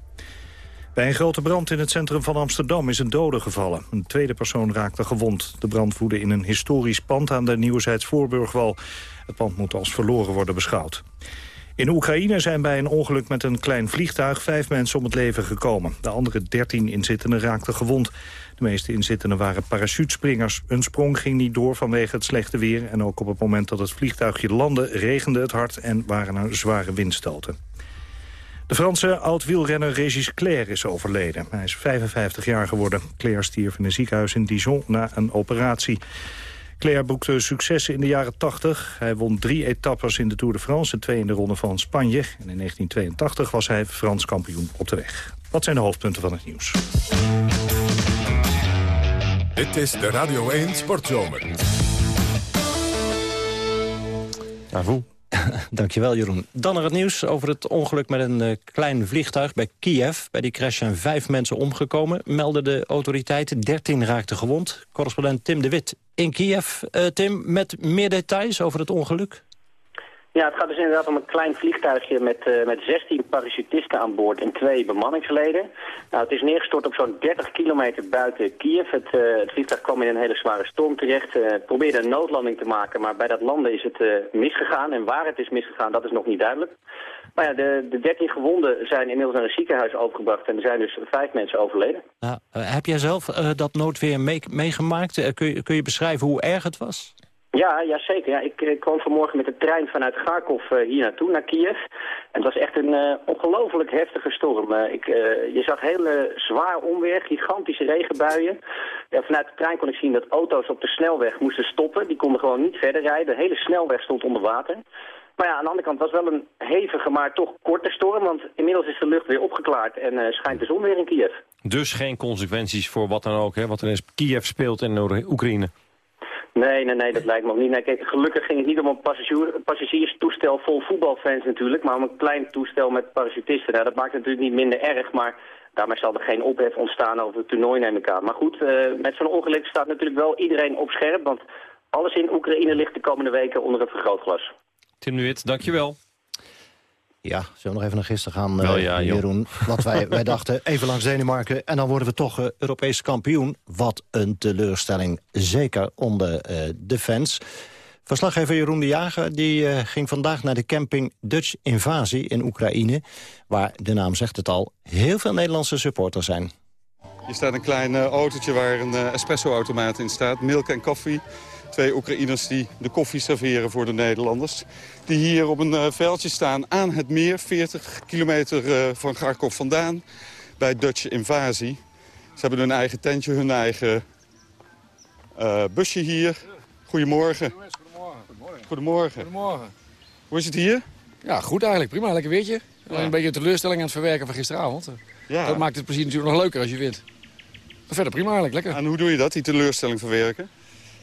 Bij een grote brand in het centrum van Amsterdam is een dode gevallen. Een tweede persoon raakte gewond. De brand woedde in een historisch pand aan de Nieuwezijds Voorburgwal. Het pand moet als verloren worden beschouwd. In Oekraïne zijn bij een ongeluk met een klein vliegtuig vijf mensen om het leven gekomen. De andere dertien inzittenden raakten gewond. De meeste inzittenden waren parachutespringers. Een sprong ging niet door vanwege het slechte weer. En ook op het moment dat het vliegtuigje landde regende het hard en waren er zware windstoten. De Franse oud-wielrenner Régis Clair is overleden. Hij is 55 jaar geworden. Clair stierf in een ziekenhuis in Dijon na een operatie. Claire boekte successen in de jaren 80. Hij won drie etappes in de Tour de France en twee in de Ronde van Spanje. En in 1982 was hij Frans kampioen op de weg. Wat zijn de hoofdpunten van het nieuws? Dit is de Radio 1 Sportzomer. Avoe. [laughs] Dankjewel, Jeroen. Dan nog het nieuws over het ongeluk met een eh, klein vliegtuig bij Kiev. Bij die crash zijn vijf mensen omgekomen, melden de autoriteiten. Dertien raakten gewond. Correspondent Tim de Wit in Kiev. Eh, Tim, met meer details over het ongeluk? Ja, het gaat dus inderdaad om een klein vliegtuigje met, eh, met 16 parachutisten aan boord en twee bemanningsleden. Nou, het is neergestort op zo'n 30 kilometer buiten Kiev. Het, eh, het vliegtuig kwam in een hele zware storm terecht. eh, probeerde een noodlanding te maken, maar bij dat landen is het misgegaan. En waar het is misgegaan, dat is nog niet duidelijk. Maar ja, de, de 13 gewonden zijn inmiddels naar een ziekenhuis overgebracht. En er zijn dus vijf mensen overleden. Heb jij zelf dat noodweer mee- meegemaakt? Kun, je, kun je beschrijven hoe erg het was? Ja, ja zeker. Ja. Ik eh, kwam vanmorgen met de trein vanuit Kharkov eh, hier naartoe, naar Kiev. En het was echt een eh, ongelooflijk heftige storm. Ik, je zag hele zwaar onweer, gigantische regenbuien. Ja, vanuit de trein kon ik zien dat auto's op de snelweg moesten stoppen. Die konden gewoon niet verder rijden. De hele snelweg stond onder water. Maar ja, aan de andere kant was wel een hevige, maar toch korte storm. Want inmiddels is de lucht weer opgeklaard en schijnt de zon weer in Kiev. Dus geen consequenties voor wat dan ook, hè, wat er in Kiev speelt in Oekraïne. Nee, nee, nee, dat lijkt me ook niet. Nee, gelukkig ging het niet om een passagier, passagierstoestel vol voetbalfans natuurlijk, maar om een klein toestel met parachutisten. Nou, dat maakt het natuurlijk niet minder erg, maar daarmee zal er geen ophef ontstaan over het toernooi, neem ik aan. Maar goed, eh, met zo'n ongeluk staat natuurlijk wel iedereen op scherp, want alles in Oekraïne ligt de komende weken onder een vergrootglas. Tim Wit, dankjewel. Ja, zullen we nog even naar gisteren gaan, eh, ja. Jeroen? Want wij, wij [laughs] dachten, even langs Denemarken... en dan worden we toch eh, Europees kampioen. Wat een teleurstelling, zeker onder eh, de fans. Verslaggever Jeroen de Jager die, eh, ging vandaag naar de camping Dutch Invasie in Oekraïne... waar, de naam zegt het al, heel veel Nederlandse supporters zijn. Hier staat een klein autootje waar een espresso-automaat in staat. Milk en koffie. Twee Oekraïners die de koffie serveren voor de Nederlanders. Die hier op een eh, veldje staan aan het meer. 40 kilometer eh, van Kharkov vandaan. Bij Dutch Invasie. Ze hebben hun eigen tentje, hun eigen eh, busje hier. Goedemorgen. Goedemorgen. Goedemorgen. Hoe is het hier? Ja, goed eigenlijk. Prima, lekker weertje. Alleen een beetje teleurstelling aan het verwerken van gisteravond. Ja. Dat maakt het plezier natuurlijk nog leuker als je wint. Maar verder prima eigenlijk, lekker. En hoe doe je dat, die teleurstelling verwerken?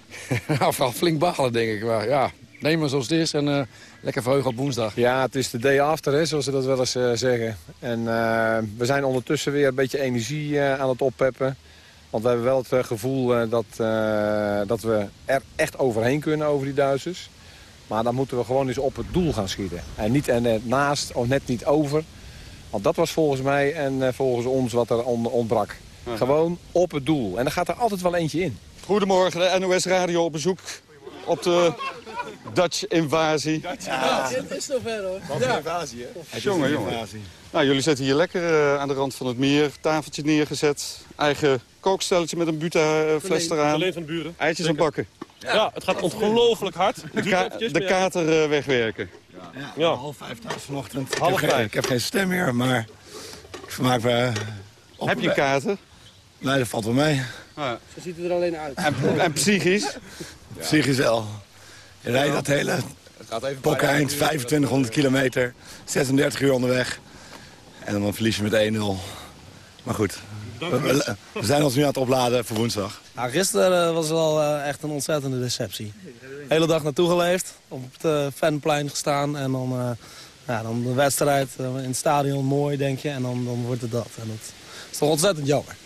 [laughs] nou, vooral flink balen, denk ik. Maar ja, neem maar zoals het is en eh, lekker verheugen op woensdag. Ja, het is de day after, hè, zoals ze dat wel eens eh, zeggen. En eh, we zijn ondertussen weer een beetje energie aan het oppeppen. Want we hebben wel het gevoel eh, dat, eh, dat we er echt overheen kunnen over die Duitsers. Maar dan moeten we gewoon eens op het doel gaan schieten. En niet er net naast of net niet over. Want dat was volgens mij en eh, volgens ons wat er on- ontbrak. Gewoon op het doel. En dan gaat er altijd wel eentje in. Goedemorgen, de NOS Radio op bezoek op de Dutch invasie. Ja. Het is zover hoor. Wat een invasie, hè? Het Jongen, jongen. invasie. Nou, jullie zitten hier lekker eh, aan de rand van het meer. Tafeltje neergezet. Eigen kookstelletje met een buta-fles eraan. Alleen van de buren. Eitjes aan bakken. Ja, het gaat ongelooflijk hard. De, ka- de ja. kater eh, wegwerken. Ja. Half vijf thuis vanochtend. Ik Half heb, geen, ik heb geen stem meer, maar ik vermaak me... op- Heb je kater? Nee, dat valt wel mee. Ja. Zo ziet het er alleen uit. En, en psychisch? Psychisch wel. Je rijdt dat hele gaat even pokkeneind, 2500 kilometer, 36 uur onderweg. En dan verlies je met 1-0. Maar goed, we, we- we zijn ons nu aan het opladen voor woensdag. Nou, gisteren eh, was wel eh, echt een ontzettende deceptie. De hele dag naartoe geleefd, op het eh, fanplein gestaan en dan, eh, ja, dan de wedstrijd in het stadion mooi, denk je. En dan, dan wordt het dat. En dat is toch ontzettend jammer.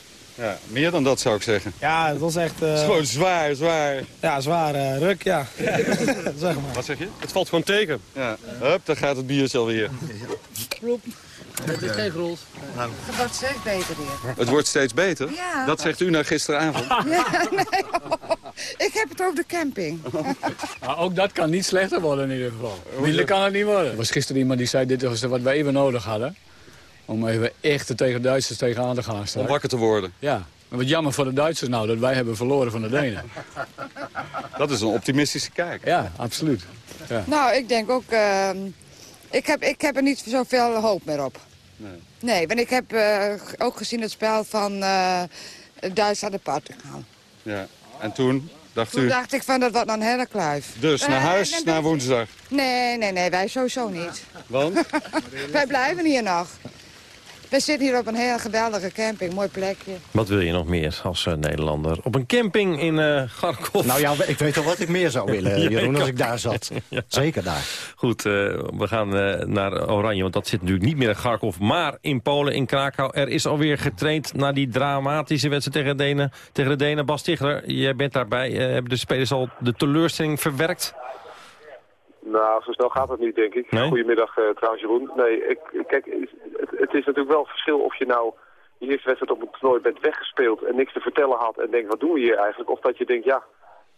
Ja, meer dan dat zou ik zeggen. Ja, het was echt... eh, Het is gewoon zwaar, zwaar. Ja, zwaar eh, ruk, ja. [laughs] zeg maar. Wat zeg je? Het valt gewoon tegen. Ja. Hup, daar gaat het biertje alweer. Het is geen grols. Het wordt steeds beter weer. Het wordt steeds beter. Ja. Dat zegt u na gisteravond. [laughs] Ja, nee. Ik heb het over de camping. [laughs] Nou, ook dat kan niet slechter worden in ieder geval. Minder kan het niet worden. Er was gisteren iemand die zei, dit was wat wij even nodig hadden. Om even echt er tegen de Duitsers tegenaan te gaan Om straks. wakker te worden. Ja, en wat jammer voor de Duitsers nou, dat wij hebben verloren van de Denen. [laughs] Dat is een optimistische kijk. Ja, absoluut. Ja. Nou, ik denk ook... ehm, ik, heb, ik heb er niet zoveel hoop meer op. Nee. Nee, want ik heb eh, ook gezien het spel van eh Duitsland en Portugal. Ja. En toen dacht Toen u, dacht ik van, dat wordt dan een hele kluif. dus naar Eh, huis nee, na woensdag. Nee, nee, nee, wij sowieso niet. Want? [laughs] wij blijven hier nog. We zitten hier op een heel geweldige camping, mooi plekje. Wat wil je nog meer als eh, Nederlander? Op een camping in eh Garkov. Nou ja, ik weet al wat ik meer zou willen, [laughs] Ja, Jeroen, als ik daar zat. [laughs] Zeker daar. Goed, eh, we gaan eh, naar Oranje, want dat zit natuurlijk niet meer in Garkov... maar in Polen, in Krakau. Er is alweer getraind naar die dramatische wedstrijd tegen, Denen, tegen de Denen. Bas Tichler, jij bent daarbij. Eh, hebben de spelers al de teleurstelling verwerkt? Nou, zo snel gaat het niet, denk ik. Nee? Goedemiddag eh, trouwens, Jeroen. Nee, ik, kijk, het, het is natuurlijk wel verschil of je nou je eerste wedstrijd op een toernooi bent weggespeeld en niks te vertellen had en denkt, wat doen we hier eigenlijk? Of dat je denkt, ja,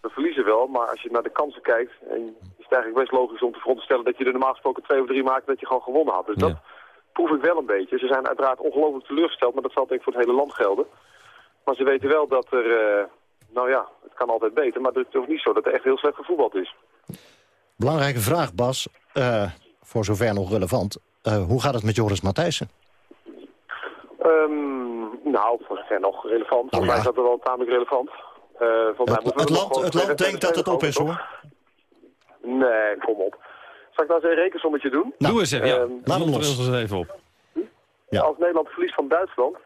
we verliezen wel, maar als je naar de kansen kijkt, en is het eigenlijk best logisch om te veronderstellen dat je er normaal gesproken twee of drie maakt dat je gewoon gewonnen had. Dus dat proef ik wel een beetje. Ze zijn uiteraard ongelooflijk teleurgesteld, maar dat zal denk ik voor het hele land gelden. Maar ze weten wel dat er, eh, nou ja, het kan altijd beter, maar het is toch niet zo dat er echt heel slecht gevoetbald is. Belangrijke vraag, Bas. eh, voor zover nog relevant. Eh, hoe gaat het met Joris Matthijssen? Ehm, nou, voor zover nog relevant. Volgens mij is dat wel tamelijk relevant. Eh, Het, land, het land denkt dat het op is, hoor. Nee, kom op. Zal ik nou eens een rekensommetje doen? Doe eens even, ja. Ehm, Laat hem los. eens even op. Als Nederland verliest van Duitsland,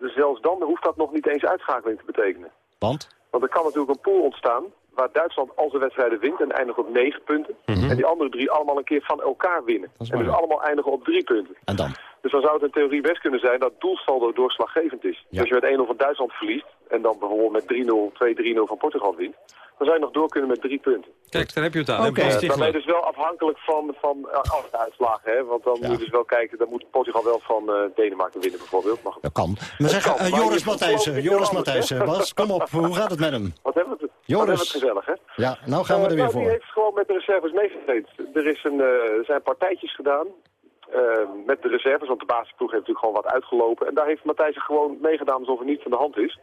dus zelfs dan hoeft dat nog niet eens uitschakeling te betekenen. Want? Want er kan natuurlijk een pool ontstaan waar Duitsland al zijn wedstrijden wint en eindigt op negen punten. Mhm. En die andere drie allemaal een keer van elkaar winnen. En dus allemaal eindigen op drie punten. En dan? Dus dan zou het in theorie best kunnen zijn dat doelsaldo doorslaggevend is. Dus als je met 1-0 van Duitsland verliest en dan bijvoorbeeld met 3-0, 2-3-0 van Portugal wint, dan zou je nog door kunnen met drie punten. Kijk, daar heb je het aan. Oké. hè, Bas dan ben je dus wel afhankelijk van, van uh, alle uitslagen. Hè? Want dan moet je dus wel kijken, dan moet Portugal wel van eh, Denemarken winnen bijvoorbeeld. Maar, Dat kan. Maar zeg, kan, eh, maar Joris Matthijssen, Joris Matthijssen. Bas, kom op. Hoe gaat het met hem? Wat hebben we het, wat Joris. we het gezellig, hè? Ja, nou gaan we er weer nou, Die voor. heeft gewoon met de reserves meegetraind. Er, is een, zijn partijtjes gedaan met de reserves, want de basisploeg heeft natuurlijk gewoon wat uitgelopen. En daar heeft Matthijs gewoon meegedaan alsof er niets aan de hand is.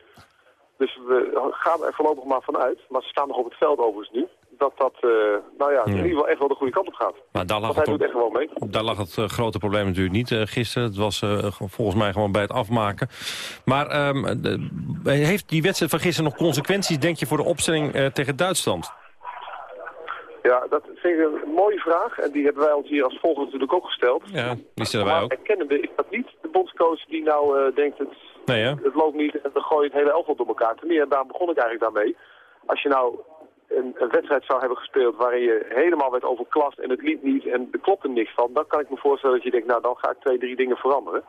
Dus we gaan er voorlopig maar vanuit, maar ze staan nog op het veld overigens nu, dat dat eh, nou ja, in ieder geval echt wel de goede kant op gaat. Maar daar lag, Want hij het, doet echt gewoon mee. daar lag het eh, grote probleem natuurlijk niet eh, gisteren. Het was volgens mij gewoon bij het afmaken. Maar ehm, de- heeft die wedstrijd van gisteren nog consequenties, denk je, voor de opstelling tegen Duitsland? Ja, dat vind ik een mooie vraag. En die hebben wij ons hier als volgende natuurlijk ook gesteld. Ja, die stellen wij Maar ook. erkennende is dat niet de bondscoach die nou eh, denkt... Het, Nee, hè? het loopt niet en dan gooi je het hele elftal door elkaar. Meer, en daarom begon ik eigenlijk daarmee. Als je nou een, een wedstrijd zou hebben gespeeld waarin je helemaal werd overklast en het liep niet en er klopte niks van, dan kan ik me voorstellen dat je denkt, nou dan ga ik twee, drie dingen veranderen.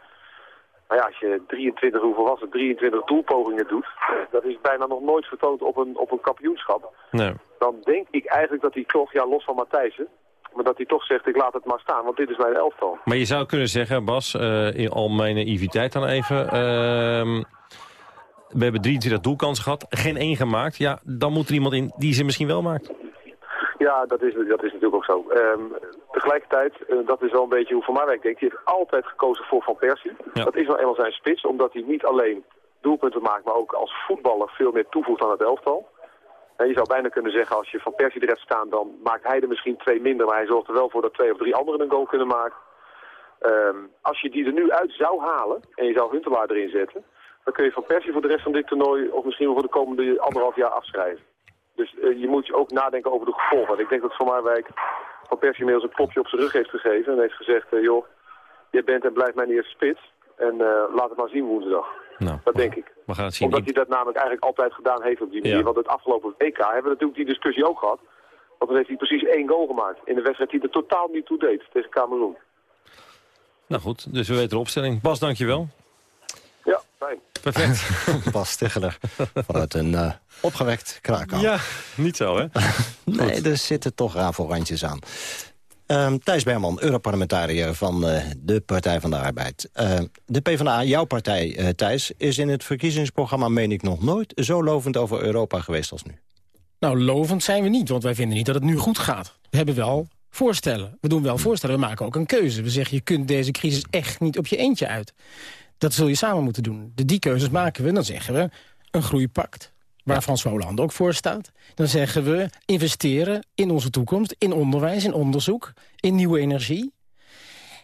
Maar ja, als je 23, hoeveel was het, 23 doelpogingen doet, dat is bijna nog nooit vertoond op een, op een kampioenschap. Nee. Dan denk ik eigenlijk dat die kloof, ja los van Matthijssen, Maar dat hij toch zegt, ik laat het maar staan, want dit is mijn elftal. Maar je zou kunnen zeggen, Bas, eh, in al mijn naïviteit dan even... ehm, we hebben 23 doelkansen gehad, geen één gemaakt. Ja, dan moet er iemand in die ze misschien wel maakt. Ja, dat is, dat is natuurlijk ook zo. Ehm, tegelijkertijd, eh, dat is wel een beetje hoe Van Marwijk denkt. Die heeft altijd gekozen voor Van Persie. Dat is wel eenmaal zijn spits, omdat hij niet alleen doelpunten maakt, maar ook als voetballer veel meer toevoegt aan het elftal. En je zou bijna kunnen zeggen, als je Van Persie er hebt staan, dan maakt hij er misschien twee minder, maar hij zorgt er wel voor dat twee of drie anderen een goal kunnen maken. Ehm, als je die er nu uit zou halen en je zou Huntelaar erin zetten, dan kun je Van Persie voor de rest van dit toernooi of misschien wel voor de komende anderhalf jaar afschrijven. Dus eh, je moet ook nadenken over de gevolgen. En ik denk dat Van Marwijk Van Persie inmiddels een klopje op zijn rug heeft gegeven en heeft gezegd, eh, joh, je bent en blijft mijn eerste spits en eh, laat het maar zien woensdag. Nou, dat denk ik. We gaan het zien. Omdat hij dat namelijk eigenlijk altijd gedaan heeft op die manier. Ja. Want het afgelopen EK hebben we natuurlijk die discussie ook gehad. Want dan heeft hij precies één goal gemaakt. In de wedstrijd die er totaal niet toe deed tegen Cameroen. Nou goed, dus we weten de opstelling. Bas, dankjewel. Ja, fijn. Perfect. [laughs] Bas Tegeler vanuit een eh, opgewekt Krakau. Ja, niet zo hè? [laughs] Nee, er zitten toch rafelrandjes aan. Ehm Thijs Berman, Europarlementariër van eh, de Partij van de Arbeid. Eh, de PvdA, jouw partij, eh, Thijs, is in het verkiezingsprogramma... meen ik nog nooit zo lovend over Europa geweest als nu. Nou, lovend zijn we niet, want wij vinden niet dat het nu goed gaat. We hebben wel voorstellen. We doen wel voorstellen, we maken ook een keuze. We zeggen, je kunt deze crisis echt niet op je eentje uit. Dat zul je samen moeten doen. De, die keuzes maken we, dan zeggen we een groeipact. Waar François Hollande ook voor staat. Dan zeggen we investeren in onze toekomst, in onderwijs, in onderzoek, in nieuwe energie.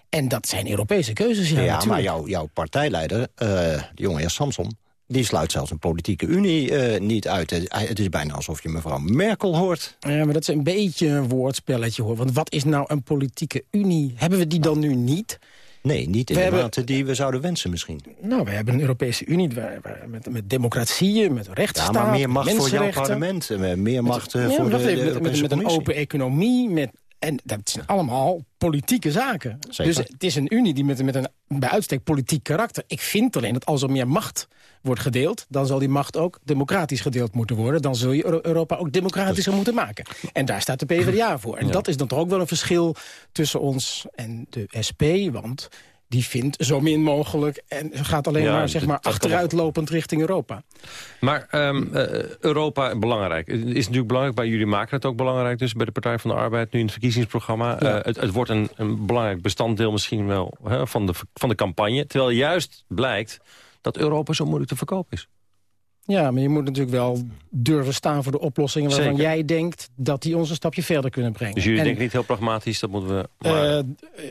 En dat zijn Europese keuzes, ja, Ja, maar jouw, jouw partijleider, eh, de jongeheer Samson... die sluit zelfs een politieke unie eh, niet uit. Het- Het is bijna alsof je mevrouw Merkel hoort. Ja, maar dat is een beetje een woordspelletje, hoor. Want wat is nou een politieke unie? Hebben we die dan nu niet? Nee, niet in We de hebben- mate die we zouden wensen misschien. Nou, we hebben een Europese Unie waar, waar- met, met democratieën, met Ja, rechtsstaat, maar meer macht voor jouw parlement. Meer macht eh, Ja, voor de, de met- Europese met, met een open economie. Met, en dat zijn allemaal politieke zaken. Zeker. Dus het is een unie die met, met een bij uitstek politiek karakter. Ik vind alleen dat als er meer macht wordt gedeeld... dan zal die macht ook democratisch gedeeld moeten worden. Dan zul je Euro- Europa ook democratischer moeten maken. En daar staat de PvdA voor. En Ja. dat is dan toch ook wel een verschil tussen ons en de SP. Want die vindt zo min mogelijk... en gaat alleen Ja, maar, zeg maar achteruitlopend richting Europa. Maar ehm, eh, Europa, belangrijk. Het is natuurlijk belangrijk, bij jullie maken het ook belangrijk... dus bij de Partij van de Arbeid, nu in het verkiezingsprogramma. Ja. Eh, het, het wordt een, een belangrijk bestanddeel misschien wel hè, van, de, van de campagne. Terwijl juist blijkt dat Europa zo moeilijk te verkopen is. Ja, maar je moet natuurlijk wel durven staan voor de oplossingen... waarvan Zeker. jij denkt dat die ons een stapje verder kunnen brengen. Dus jullie En, denken niet heel pragmatisch, dat moeten we... Maar,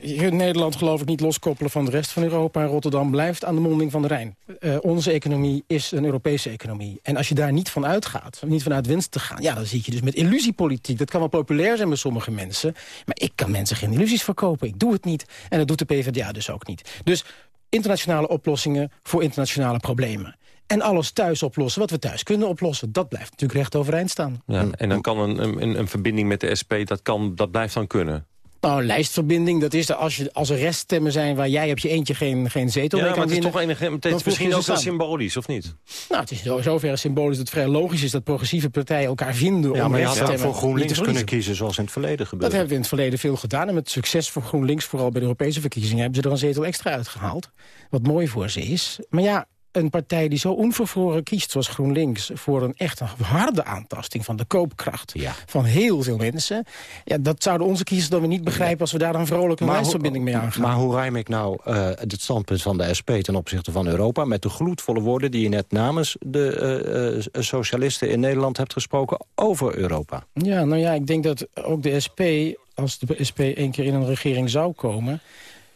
eh, kunt Nederland geloof ik niet loskoppelen van de rest van Europa. En Rotterdam blijft aan de monding van de Rijn. Eh, onze economie is een Europese economie. En als je daar niet van uitgaat, niet vanuit winst te gaan... ja, dan zit je dus met illusiepolitiek. Dat kan wel populair zijn bij sommige mensen. Maar ik kan mensen geen illusies verkopen. Ik doe het niet. En dat doet de PvdA dus ook niet. Dus internationale oplossingen voor internationale problemen. En alles thuis oplossen wat we thuis kunnen oplossen. Dat blijft natuurlijk recht overeind staan. ja, en dan kan een, een, een verbinding met de SP, dat, kan, dat blijft dan kunnen. Nou, een lijstverbinding, dat is er als, je, als er reststemmen zijn... waar jij op je eentje geen, geen zetel Ja, mee maar het is winnen... toch enige, het is misschien ook wel symbolisch, of niet? Nou, het is in zoverre symbolisch dat het vrij logisch is... dat progressieve partijen elkaar vinden Ja, om maar je had ook voor GroenLinks kunnen kiezen zoals in het verleden Dat gebeurde. hebben we in het verleden veel gedaan. En met succes voor GroenLinks, vooral bij de Europese verkiezingen... hebben ze er een zetel extra uitgehaald. Wat mooi voor ze is. Maar ja, een partij die zo onvervroren kiest zoals GroenLinks... voor een echt harde aantasting van de koopkracht van heel veel mensen... Ja, dat zouden onze kiezers dan weer niet begrijpen... als we daar een vrolijke lijstverbinding mee aangaan. Maar hoe rijm ik nou eh, het standpunt van de SP ten opzichte van Europa... met de gloedvolle woorden die je net namens de eh, eh, socialisten in Nederland hebt gesproken over Europa? Ja, nou ja, ik denk dat ook de SP, als de SP één keer in een regering zou komen...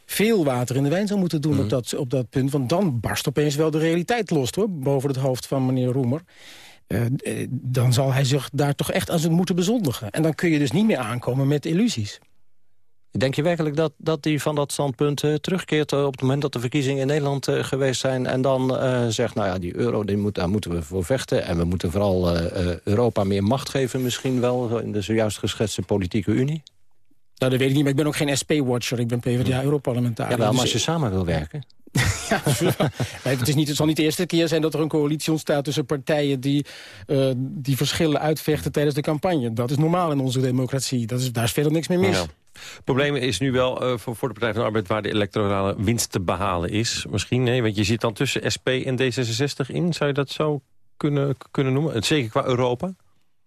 veel water in de wijn zou moeten doen Mhm. op, dat, op dat punt. Want dan barst opeens wel de realiteit los, hoor, boven het hoofd van meneer Roemer. Eh, eh, dan zal hij zich daar toch echt aan moeten bezondigen. En dan kun je dus niet meer aankomen met illusies. Denk je werkelijk dat, dat hij van dat standpunt eh, terugkeert... op het moment dat de verkiezingen in Nederland geweest zijn... en dan zegt, nou ja, die euro, die moet, daar moeten we voor vechten... en we moeten vooral Europa meer macht geven misschien wel... in de zojuist geschetste politieke unie? Nou, dat weet ik niet, maar ik ben ook geen SP-watcher. Ik ben PvdA-Europarlementariër. Ja, wel, maar Dus, als je samen wil werken... [laughs] Ja, [laughs] het, is niet, het zal niet de eerste keer zijn dat er een coalitie ontstaat tussen partijen die, eh, die verschillen uitvechten tijdens de campagne. Dat is normaal in onze democratie. Dat is, daar is verder niks meer mis. Ja. Het probleem is nu wel eh, voor, voor de Partij van de Arbeid... waar de electorale winst te behalen is. Misschien, nee, want je zit dan tussen SP en D66 in. Zou je dat zo kunnen, kunnen noemen? Zeker qua Europa?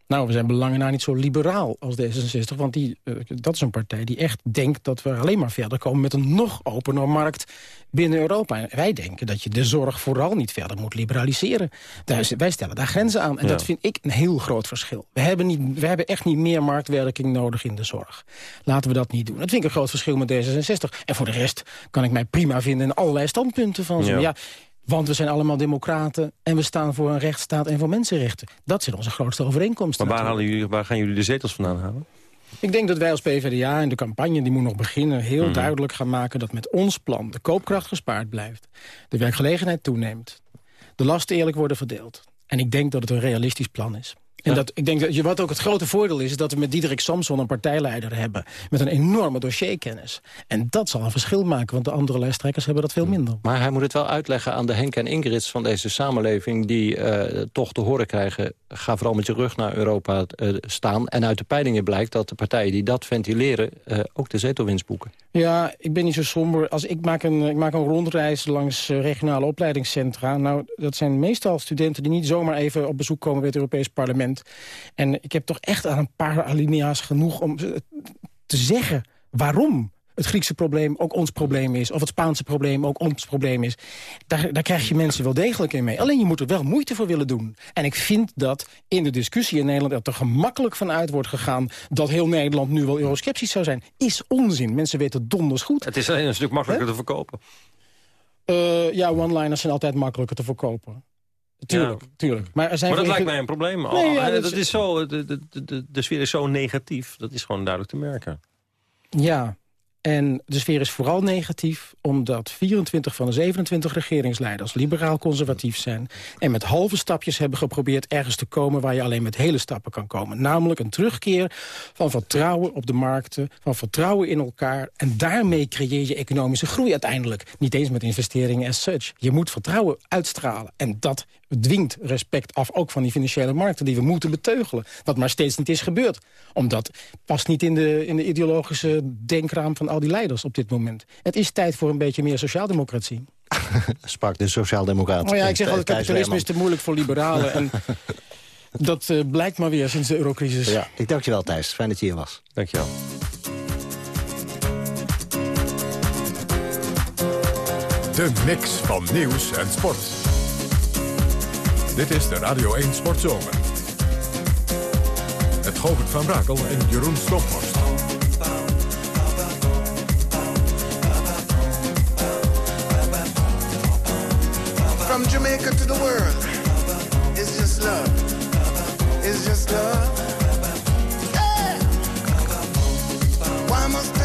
Nou, we zijn belangen na niet zo liberaal als D66. Want die, eh, dat is een partij die echt denkt dat we alleen maar verder komen... met een nog opener markt binnen Europa. En wij denken dat je de zorg vooral niet verder moet liberaliseren. Is- wij stellen daar grenzen aan. En Ja. dat vind ik een heel groot verschil. We hebben, niet, we hebben echt niet meer marktwerking nodig in de zorg. Laten we dat niet doen. Dat vind ik een groot verschil met D66. En voor de rest kan ik mij prima vinden in allerlei standpunten van ze. Ja, want we zijn allemaal democraten en we staan voor een rechtsstaat en voor mensenrechten. Dat zijn onze grootste overeenkomsten. Maar waar, halen jullie, waar gaan jullie de zetels vandaan halen? Ik denk dat wij als PvdA in de campagne, die moet nog beginnen... heel Mhm. duidelijk gaan maken dat met ons plan de koopkracht gespaard blijft. De werkgelegenheid toeneemt. De lasten eerlijk worden verdeeld. En ik denk dat het een realistisch plan is. En dat, ik denk dat je, wat ook het grote voordeel is... is dat we met Diederik Samson een partijleider hebben... met een enorme dossierkennis. En dat zal een verschil maken, want de andere lijsttrekkers hebben dat veel minder. Maar hij moet het wel uitleggen aan de Henk en Ingrids van deze samenleving... die eh, toch te horen krijgen, ga vooral met je rug naar Europa eh, staan. En uit de peilingen blijkt dat de partijen die dat ventileren... eh, ook de zetelwinst boeken. Ja, ik ben niet zo somber. Als ik, maak een, ik maak een rondreis langs regionale opleidingscentra. Nou, dat zijn meestal studenten die niet zomaar even op bezoek komen bij het Europees Parlement. En ik heb toch echt aan een paar alinea's genoeg om eh, te zeggen waarom het Griekse probleem ook ons probleem is... of het Spaanse probleem ook ons probleem is. Daar, daar krijg je mensen wel degelijk in mee. Alleen je moet er wel moeite voor willen doen. En ik vind dat in de discussie in Nederland... er te gemakkelijk van uit wordt gegaan... dat heel Nederland nu wel eurosceptisch zou zijn. Is onzin. Mensen weten donders goed. Het is alleen een stuk makkelijker te verkopen. Eh, ja, one-liners zijn altijd makkelijker te verkopen. Tuurlijk, tuurlijk. Maar, er zijn Maar dat lijkt mij een probleem. Nee, Oh, ja, eh, dat dat is- is zo, de, de, de, de sfeer is zo negatief. Dat is gewoon duidelijk te merken. Ja, en de sfeer is vooral negatief... omdat 24 van de 27 regeringsleiders liberaal-conservatief zijn... en met halve stapjes hebben geprobeerd ergens te komen... waar je alleen met hele stappen kan komen. Namelijk een terugkeer van vertrouwen op de markten... van vertrouwen in elkaar. En daarmee creëer je economische groei uiteindelijk. Niet eens met investeringen as such. Je moet vertrouwen uitstralen. En dat dwingt respect af, ook van die financiële markten... die we moeten beteugelen. Wat maar steeds niet is gebeurd. Omdat past niet in de, in de ideologische denkraam van al die leiders op dit moment. Het is tijd voor een beetje meer sociaaldemocratie. [laughs] Sprak de sociaaldemocraat. Oh ja, ik zeg altijd, kapitalisme is te moeilijk voor liberalen. en [laughs] dat eh, blijkt maar weer sinds de eurocrisis. Ja, ik dank je wel, Thijs. Fijn dat je hier was. Dank je wel. De mix van nieuws en sport. Dit is de Radio 1 Sportzomer. Met Govert van Brakel en Jeroen Stomphorst. From Jamaica to the world, it's just love. It's just love. Why must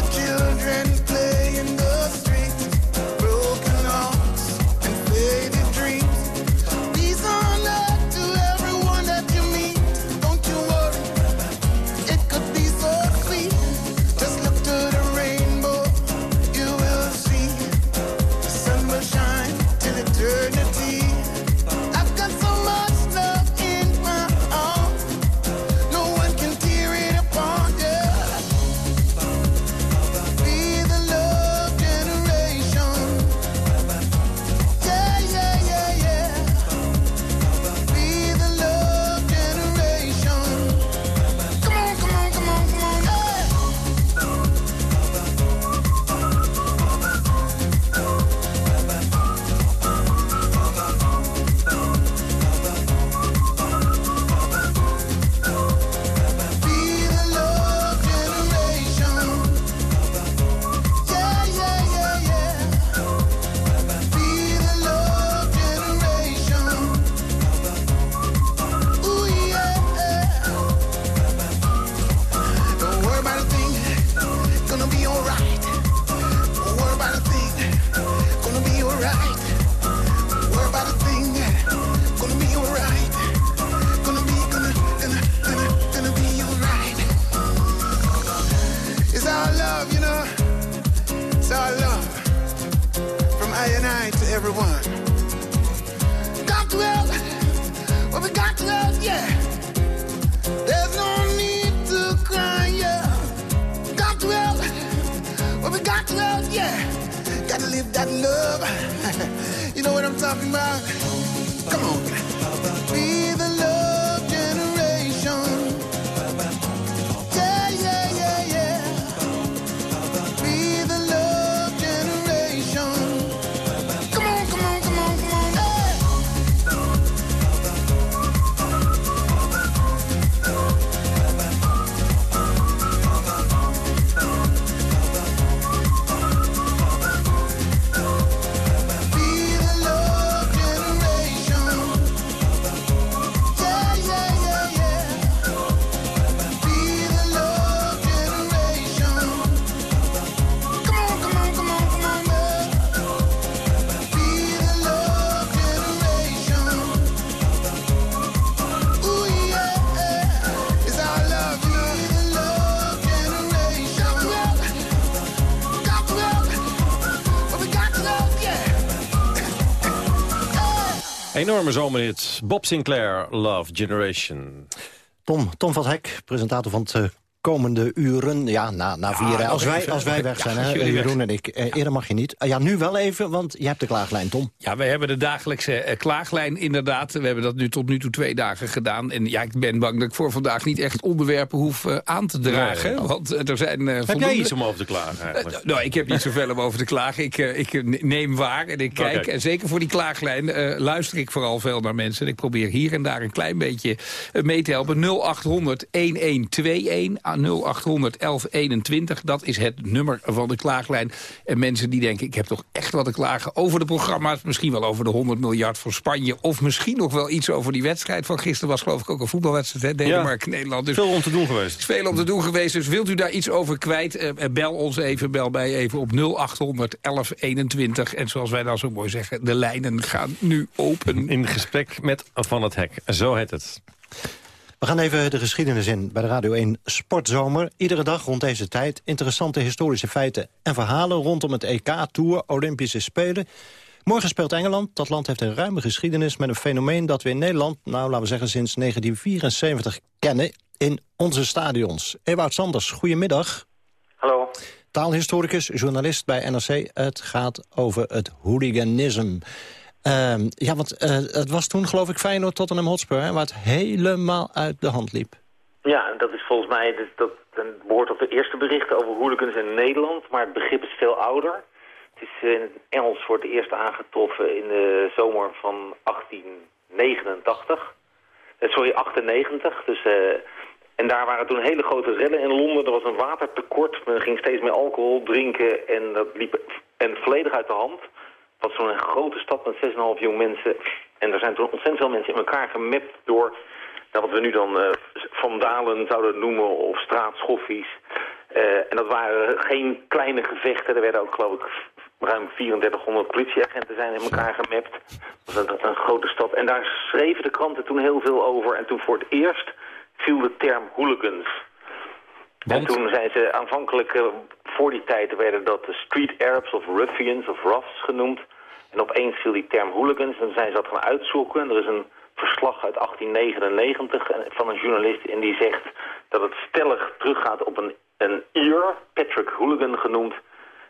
Enorme zomerhit. Bob Sinclair, Love Generation. Tom, Tom van Hek, presentator van het eh, komende uren. Ja, na, na vier. Hè. als, wij, even. als wij weg Ja, zijn, hè, weg Jeroen en ik. Eh, eerder mag je niet. Ah, ja, nu wel even, want je hebt de klaaglijn, Tom. Ja, wij hebben de dagelijkse eh, klaaglijn inderdaad. We hebben dat nu tot nu toe twee dagen gedaan. En ja, ik ben bang dat ik voor vandaag niet echt onderwerpen hoef eh, aan te dragen. Nee. Want eh, er zijn eh, Heb voldoende... jij iets om over te klagen eigenlijk? Nou, ik heb niet zoveel om over te klagen. Ik, ik neem waar en ik kijk. En zeker voor die klaaglijn eh, luister ik vooral veel naar mensen. En ik probeer hier en daar een klein beetje mee te helpen. 0800 1121 ah, 0800 1121. Dat is het nummer van de klaaglijn. En mensen die denken, ik heb toch echt wat te klagen over de programma's. Misschien wel over de 100 miljard voor Spanje. Of misschien nog wel iets over die wedstrijd van gisteren. Was geloof ik ook een voetbalwedstrijd? Denemarken-Nederland. Dus Veel om te doen geweest. veel om te doen geweest, dus wilt u daar iets over kwijt? eh, eh, bel ons even, bel mij even op 0800 1121. En zoals wij dan zo mooi zeggen, de lijnen gaan nu open. In gesprek met Van het Hek. Zo heet het. We gaan even de geschiedenis in bij de Radio 1 Sportzomer. Iedere dag rond deze tijd interessante historische feiten en verhalen... rondom het EK, Tour, Olympische Spelen. Morgen speelt Engeland. Dat land heeft een ruime geschiedenis met een fenomeen... dat we in Nederland, nou laten we zeggen sinds 1974 kennen... in onze stadions. Ewout Sanders, goedemiddag. Hallo. Taalhistoricus, journalist bij NRC. Het gaat over het hooliganisme. Ehm, ja, want eh, het was toen geloof ik Feyenoord Tottenham Hotspur... Hè, waar het helemaal uit de hand liep. Ja, dat is volgens mij, dat, dat behoort tot de eerste berichten over hooligans in Nederland, maar het begrip is veel ouder. Het is in het Engels voor het eerst aangetroffen in de zomer van 1889. Eh, sorry, 98. Dus, eh, en daar waren toen hele grote rellen in Londen. Er was een watertekort. Men ging steeds meer alcohol drinken en dat liep en volledig uit de hand. Was zo'n grote stad met 6,5 miljoen mensen. En er zijn toen ontzettend veel mensen in elkaar gemapt door nou, wat we nu dan eh, vandalen zouden noemen of straatschoffies. Eh, en dat waren geen kleine gevechten. Er werden ook geloof ik ruim 3400 politieagenten zijn in elkaar gemapt. Dat was een, een grote stad. En daar schreven de kranten toen heel veel over. En toen voor het eerst viel de term hooligans. En toen zijn ze aanvankelijk, eh, voor die tijd werden dat de street Arabs of ruffians of roughs genoemd. En opeens viel die term hooligans en zijn ze dat gaan uitzoeken. En er is een verslag uit 1899 van een journalist en die zegt dat het stellig teruggaat op een, een Ier, Patrick Hooligan genoemd.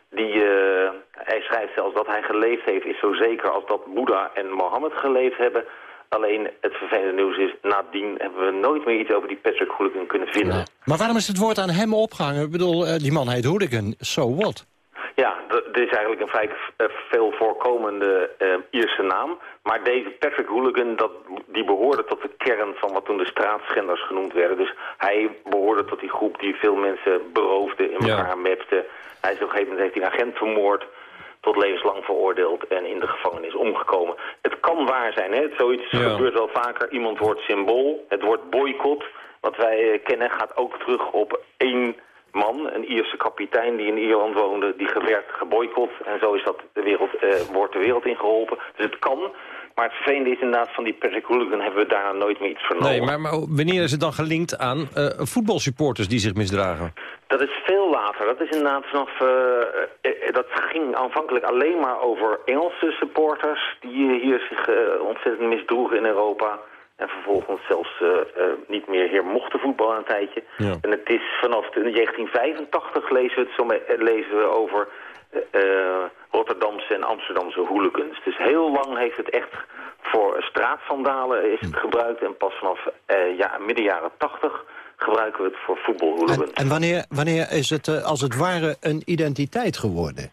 Die, eh, hij schrijft zelfs dat hij geleefd heeft is zo zeker als dat Boeddha en Mohammed geleefd hebben. Alleen het vervelende nieuws is, nadien hebben we nooit meer iets over die Patrick Hooligan kunnen vinden. Maar waarom is het woord aan hem opgehangen? Ik bedoel, eh, die man heet hooligan, so what? Ja, dit is eigenlijk een vrij eh, veel voorkomende eh, Ierse naam. Maar deze Patrick Hooligan, dat, die behoorde tot de kern van wat toen de straatschenders genoemd werden. Dus hij behoorde tot die groep die veel mensen beroofde, in Ja. elkaar mepte. Hij is op een gegeven moment heeft hij een agent vermoord, tot levenslang veroordeeld en in de gevangenis omgekomen. Het kan waar zijn, hè? Zoiets Ja. gebeurt wel vaker. Iemand wordt symbool. Het woord boycott, wat wij eh, kennen, gaat ook terug op één man, een Ierse kapitein die in Ierland woonde, die werd geboycott. En zo is dat de wereld, eh, wordt de wereld ingeholpen. Dus het kan. Maar het vervelende is inderdaad van die Patrick Hooligan hebben we daar nooit meer iets vernomen. Nee, maar, maar wanneer is het dan gelinkt aan eh, voetbalsupporters die zich misdragen? Dat is veel later. Dat is inderdaad vanaf... eh, eh, dat ging aanvankelijk alleen maar over Engelse supporters... die hier zich ontzettend misdroegen in Europa. En vervolgens zelfs niet meer hier mochten voetballen een tijdje. Ja. En het is vanaf de 1985 lezen we, het zo lezen we over Rotterdamse en Amsterdamse hooligans. Dus heel lang heeft het echt voor straatvandalen is het gebruikt. En pas vanaf eh, ja, midden jaren 80 gebruiken we het voor voetbalhooligans. En wanneer, wanneer is het eh, als het ware een identiteit geworden?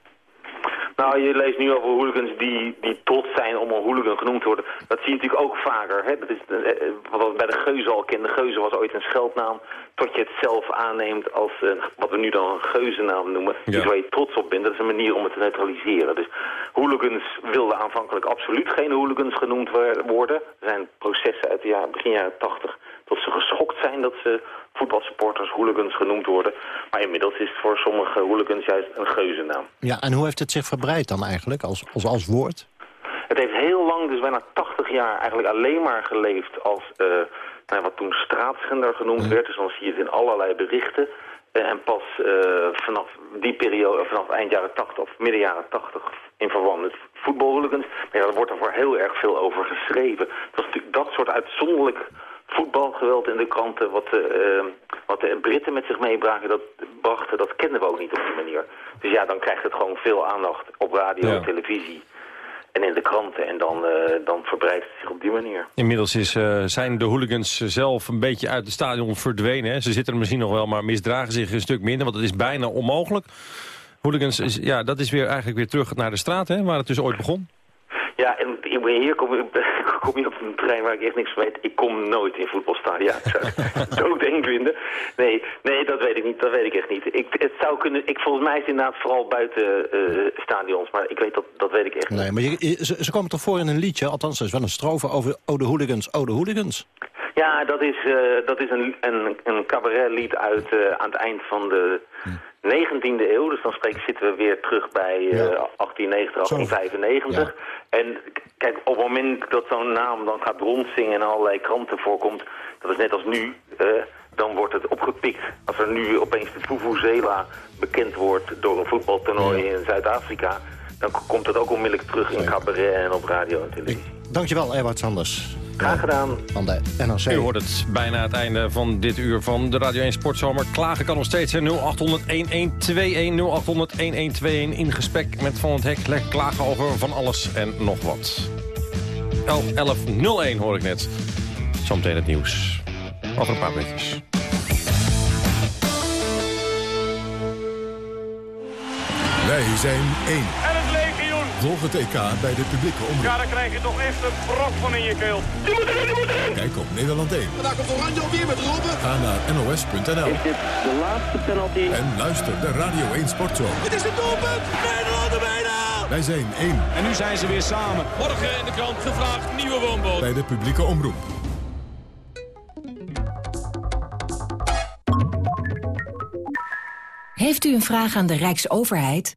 Nou, je leest nu over hooligans die, die trots zijn om een hooligan genoemd te worden. Dat zie je natuurlijk ook vaker. Hè? Dat is, eh, eh, wat we bij de Geuze al kennen. Geuze was ooit een scheldnaam. Tot je het zelf aanneemt als een, wat we nu dan een geuzennaam noemen. Ja. Dus waar je trots op bent. Dat is een manier om het te neutraliseren. Dus hooligans wilden aanvankelijk absoluut geen hooligans genoemd worden. Er zijn processen uit de jaren, begin jaren 80 dat ze geschokt zijn dat ze voetbalsupporters hooligans genoemd worden. Maar inmiddels is het voor sommige hooligans juist een geuzennaam. Ja, en hoe heeft het zich verbreid dan eigenlijk als, als, als woord? Het heeft heel lang, dus bijna 80 jaar, eigenlijk alleen maar geleefd als eh, nou, wat toen straatschender genoemd werd. Dus dan zie je het in allerlei berichten. Eh, en pas eh, vanaf die periode, vanaf eind jaren 80 of midden jaren 80 in verband met voetbalhooligans. Maar ja, daar wordt er voor heel erg veel over geschreven. Het was natuurlijk dat soort uitzonderlijk voetbalgeweld in de kranten, wat de, eh, wat de Britten met zich meebrachten, dat, brachten, dat kenden we ook niet op die manier. Dus ja, dan krijgt het gewoon veel aandacht op radio, Ja. televisie en in de kranten. En dan, eh, dan verbreidt het zich op die manier. Inmiddels is, eh, zijn de hooligans zelf een beetje uit het stadion verdwenen. Hè. Ze zitten er misschien nog wel, maar misdragen zich een stuk minder. Want het is bijna onmogelijk. Hooligans, is, ja, dat is weer eigenlijk weer terug naar de straat, hè, waar het dus ooit begon. Ja, en hier kom, [laughs] kom je op een trein waar ik echt niks van weet. Ik kom nooit in voetbalstadia. Ik zou het [laughs] doodeng vinden. Nee, nee, dat weet ik niet. Dat weet ik echt niet. Ik, het zou kunnen, ik, volgens mij is het inderdaad vooral buiten eh, stadions. Maar ik weet dat, dat weet ik echt niet. Nee, maar je, ze, ze komen toch voor in een liedje? Althans, er is wel een strofe over Ode Hooligans, Ode Hooligans. Ja, dat is, eh, dat is een, een, een cabaretlied uit eh, aan het eind van de 19e eeuw. Dus dan spreek, zitten we weer terug bij eh, 1890, 1895. En k- kijk, op het moment dat zo'n naam dan gaat rondzingen en allerlei kranten voorkomt... dat is net als nu, eh, dan wordt het opgepikt. Als er nu opeens de Vuvuzela bekend wordt door een voetbaltoernooi in Zuid-Afrika... dan komt dat ook onmiddellijk terug in cabaret en op radio en televisie. Dankjewel, Ewart Sanders. Graag gedaan. Van de NRC. U hoort het bijna het einde van dit uur van de Radio 1 Sportzomer. Klagen kan nog steeds, hè. 0800-1121, 0800-1121 in gesprek met Van het Hek. Lekker klagen over van alles en nog wat. 11, 1101 hoor ik net. Zometeen het nieuws. Over een paar minuutjes. Wij zijn één. Volg het EK bij de publieke omroep. Ja, dan krijg je toch echt een brok van in je keel. Die moet erin, die moet erin. Kijk op Nederland 1. Daar komt Oranje alweer met Robben. Ga naar nos.nl. Is dit de laatste penalty? En luister de Radio 1 Sportzomer. Het is het doelpunt. Nederland er bijna. Wij zijn één En nu zijn ze weer samen. Morgen in de krant gevraagd nieuwe woonboot. bij de publieke omroep. Heeft u een vraag aan de Rijksoverheid?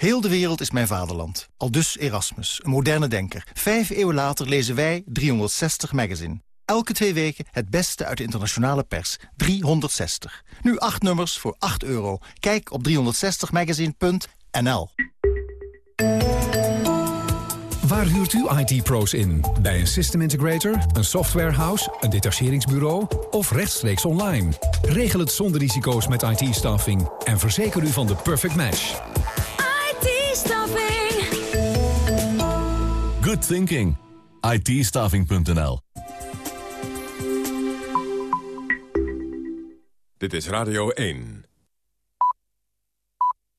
Heel de wereld is mijn vaderland. Al dus Erasmus, een moderne denker. Vijf eeuwen later lezen wij 360 Magazine. Elke twee weken het beste uit de internationale pers. 360. Nu acht nummers voor 8 euro. Kijk op 360magazine.nl Waar huurt u IT-pro's in? Bij een system integrator, een softwarehouse, een detacheringsbureau of rechtstreeks online? Regel het zonder risico's met IT-staffing en verzeker u van de perfect match. IT-staffing. Good thinking. itstaffing.nl Dit is Radio 1.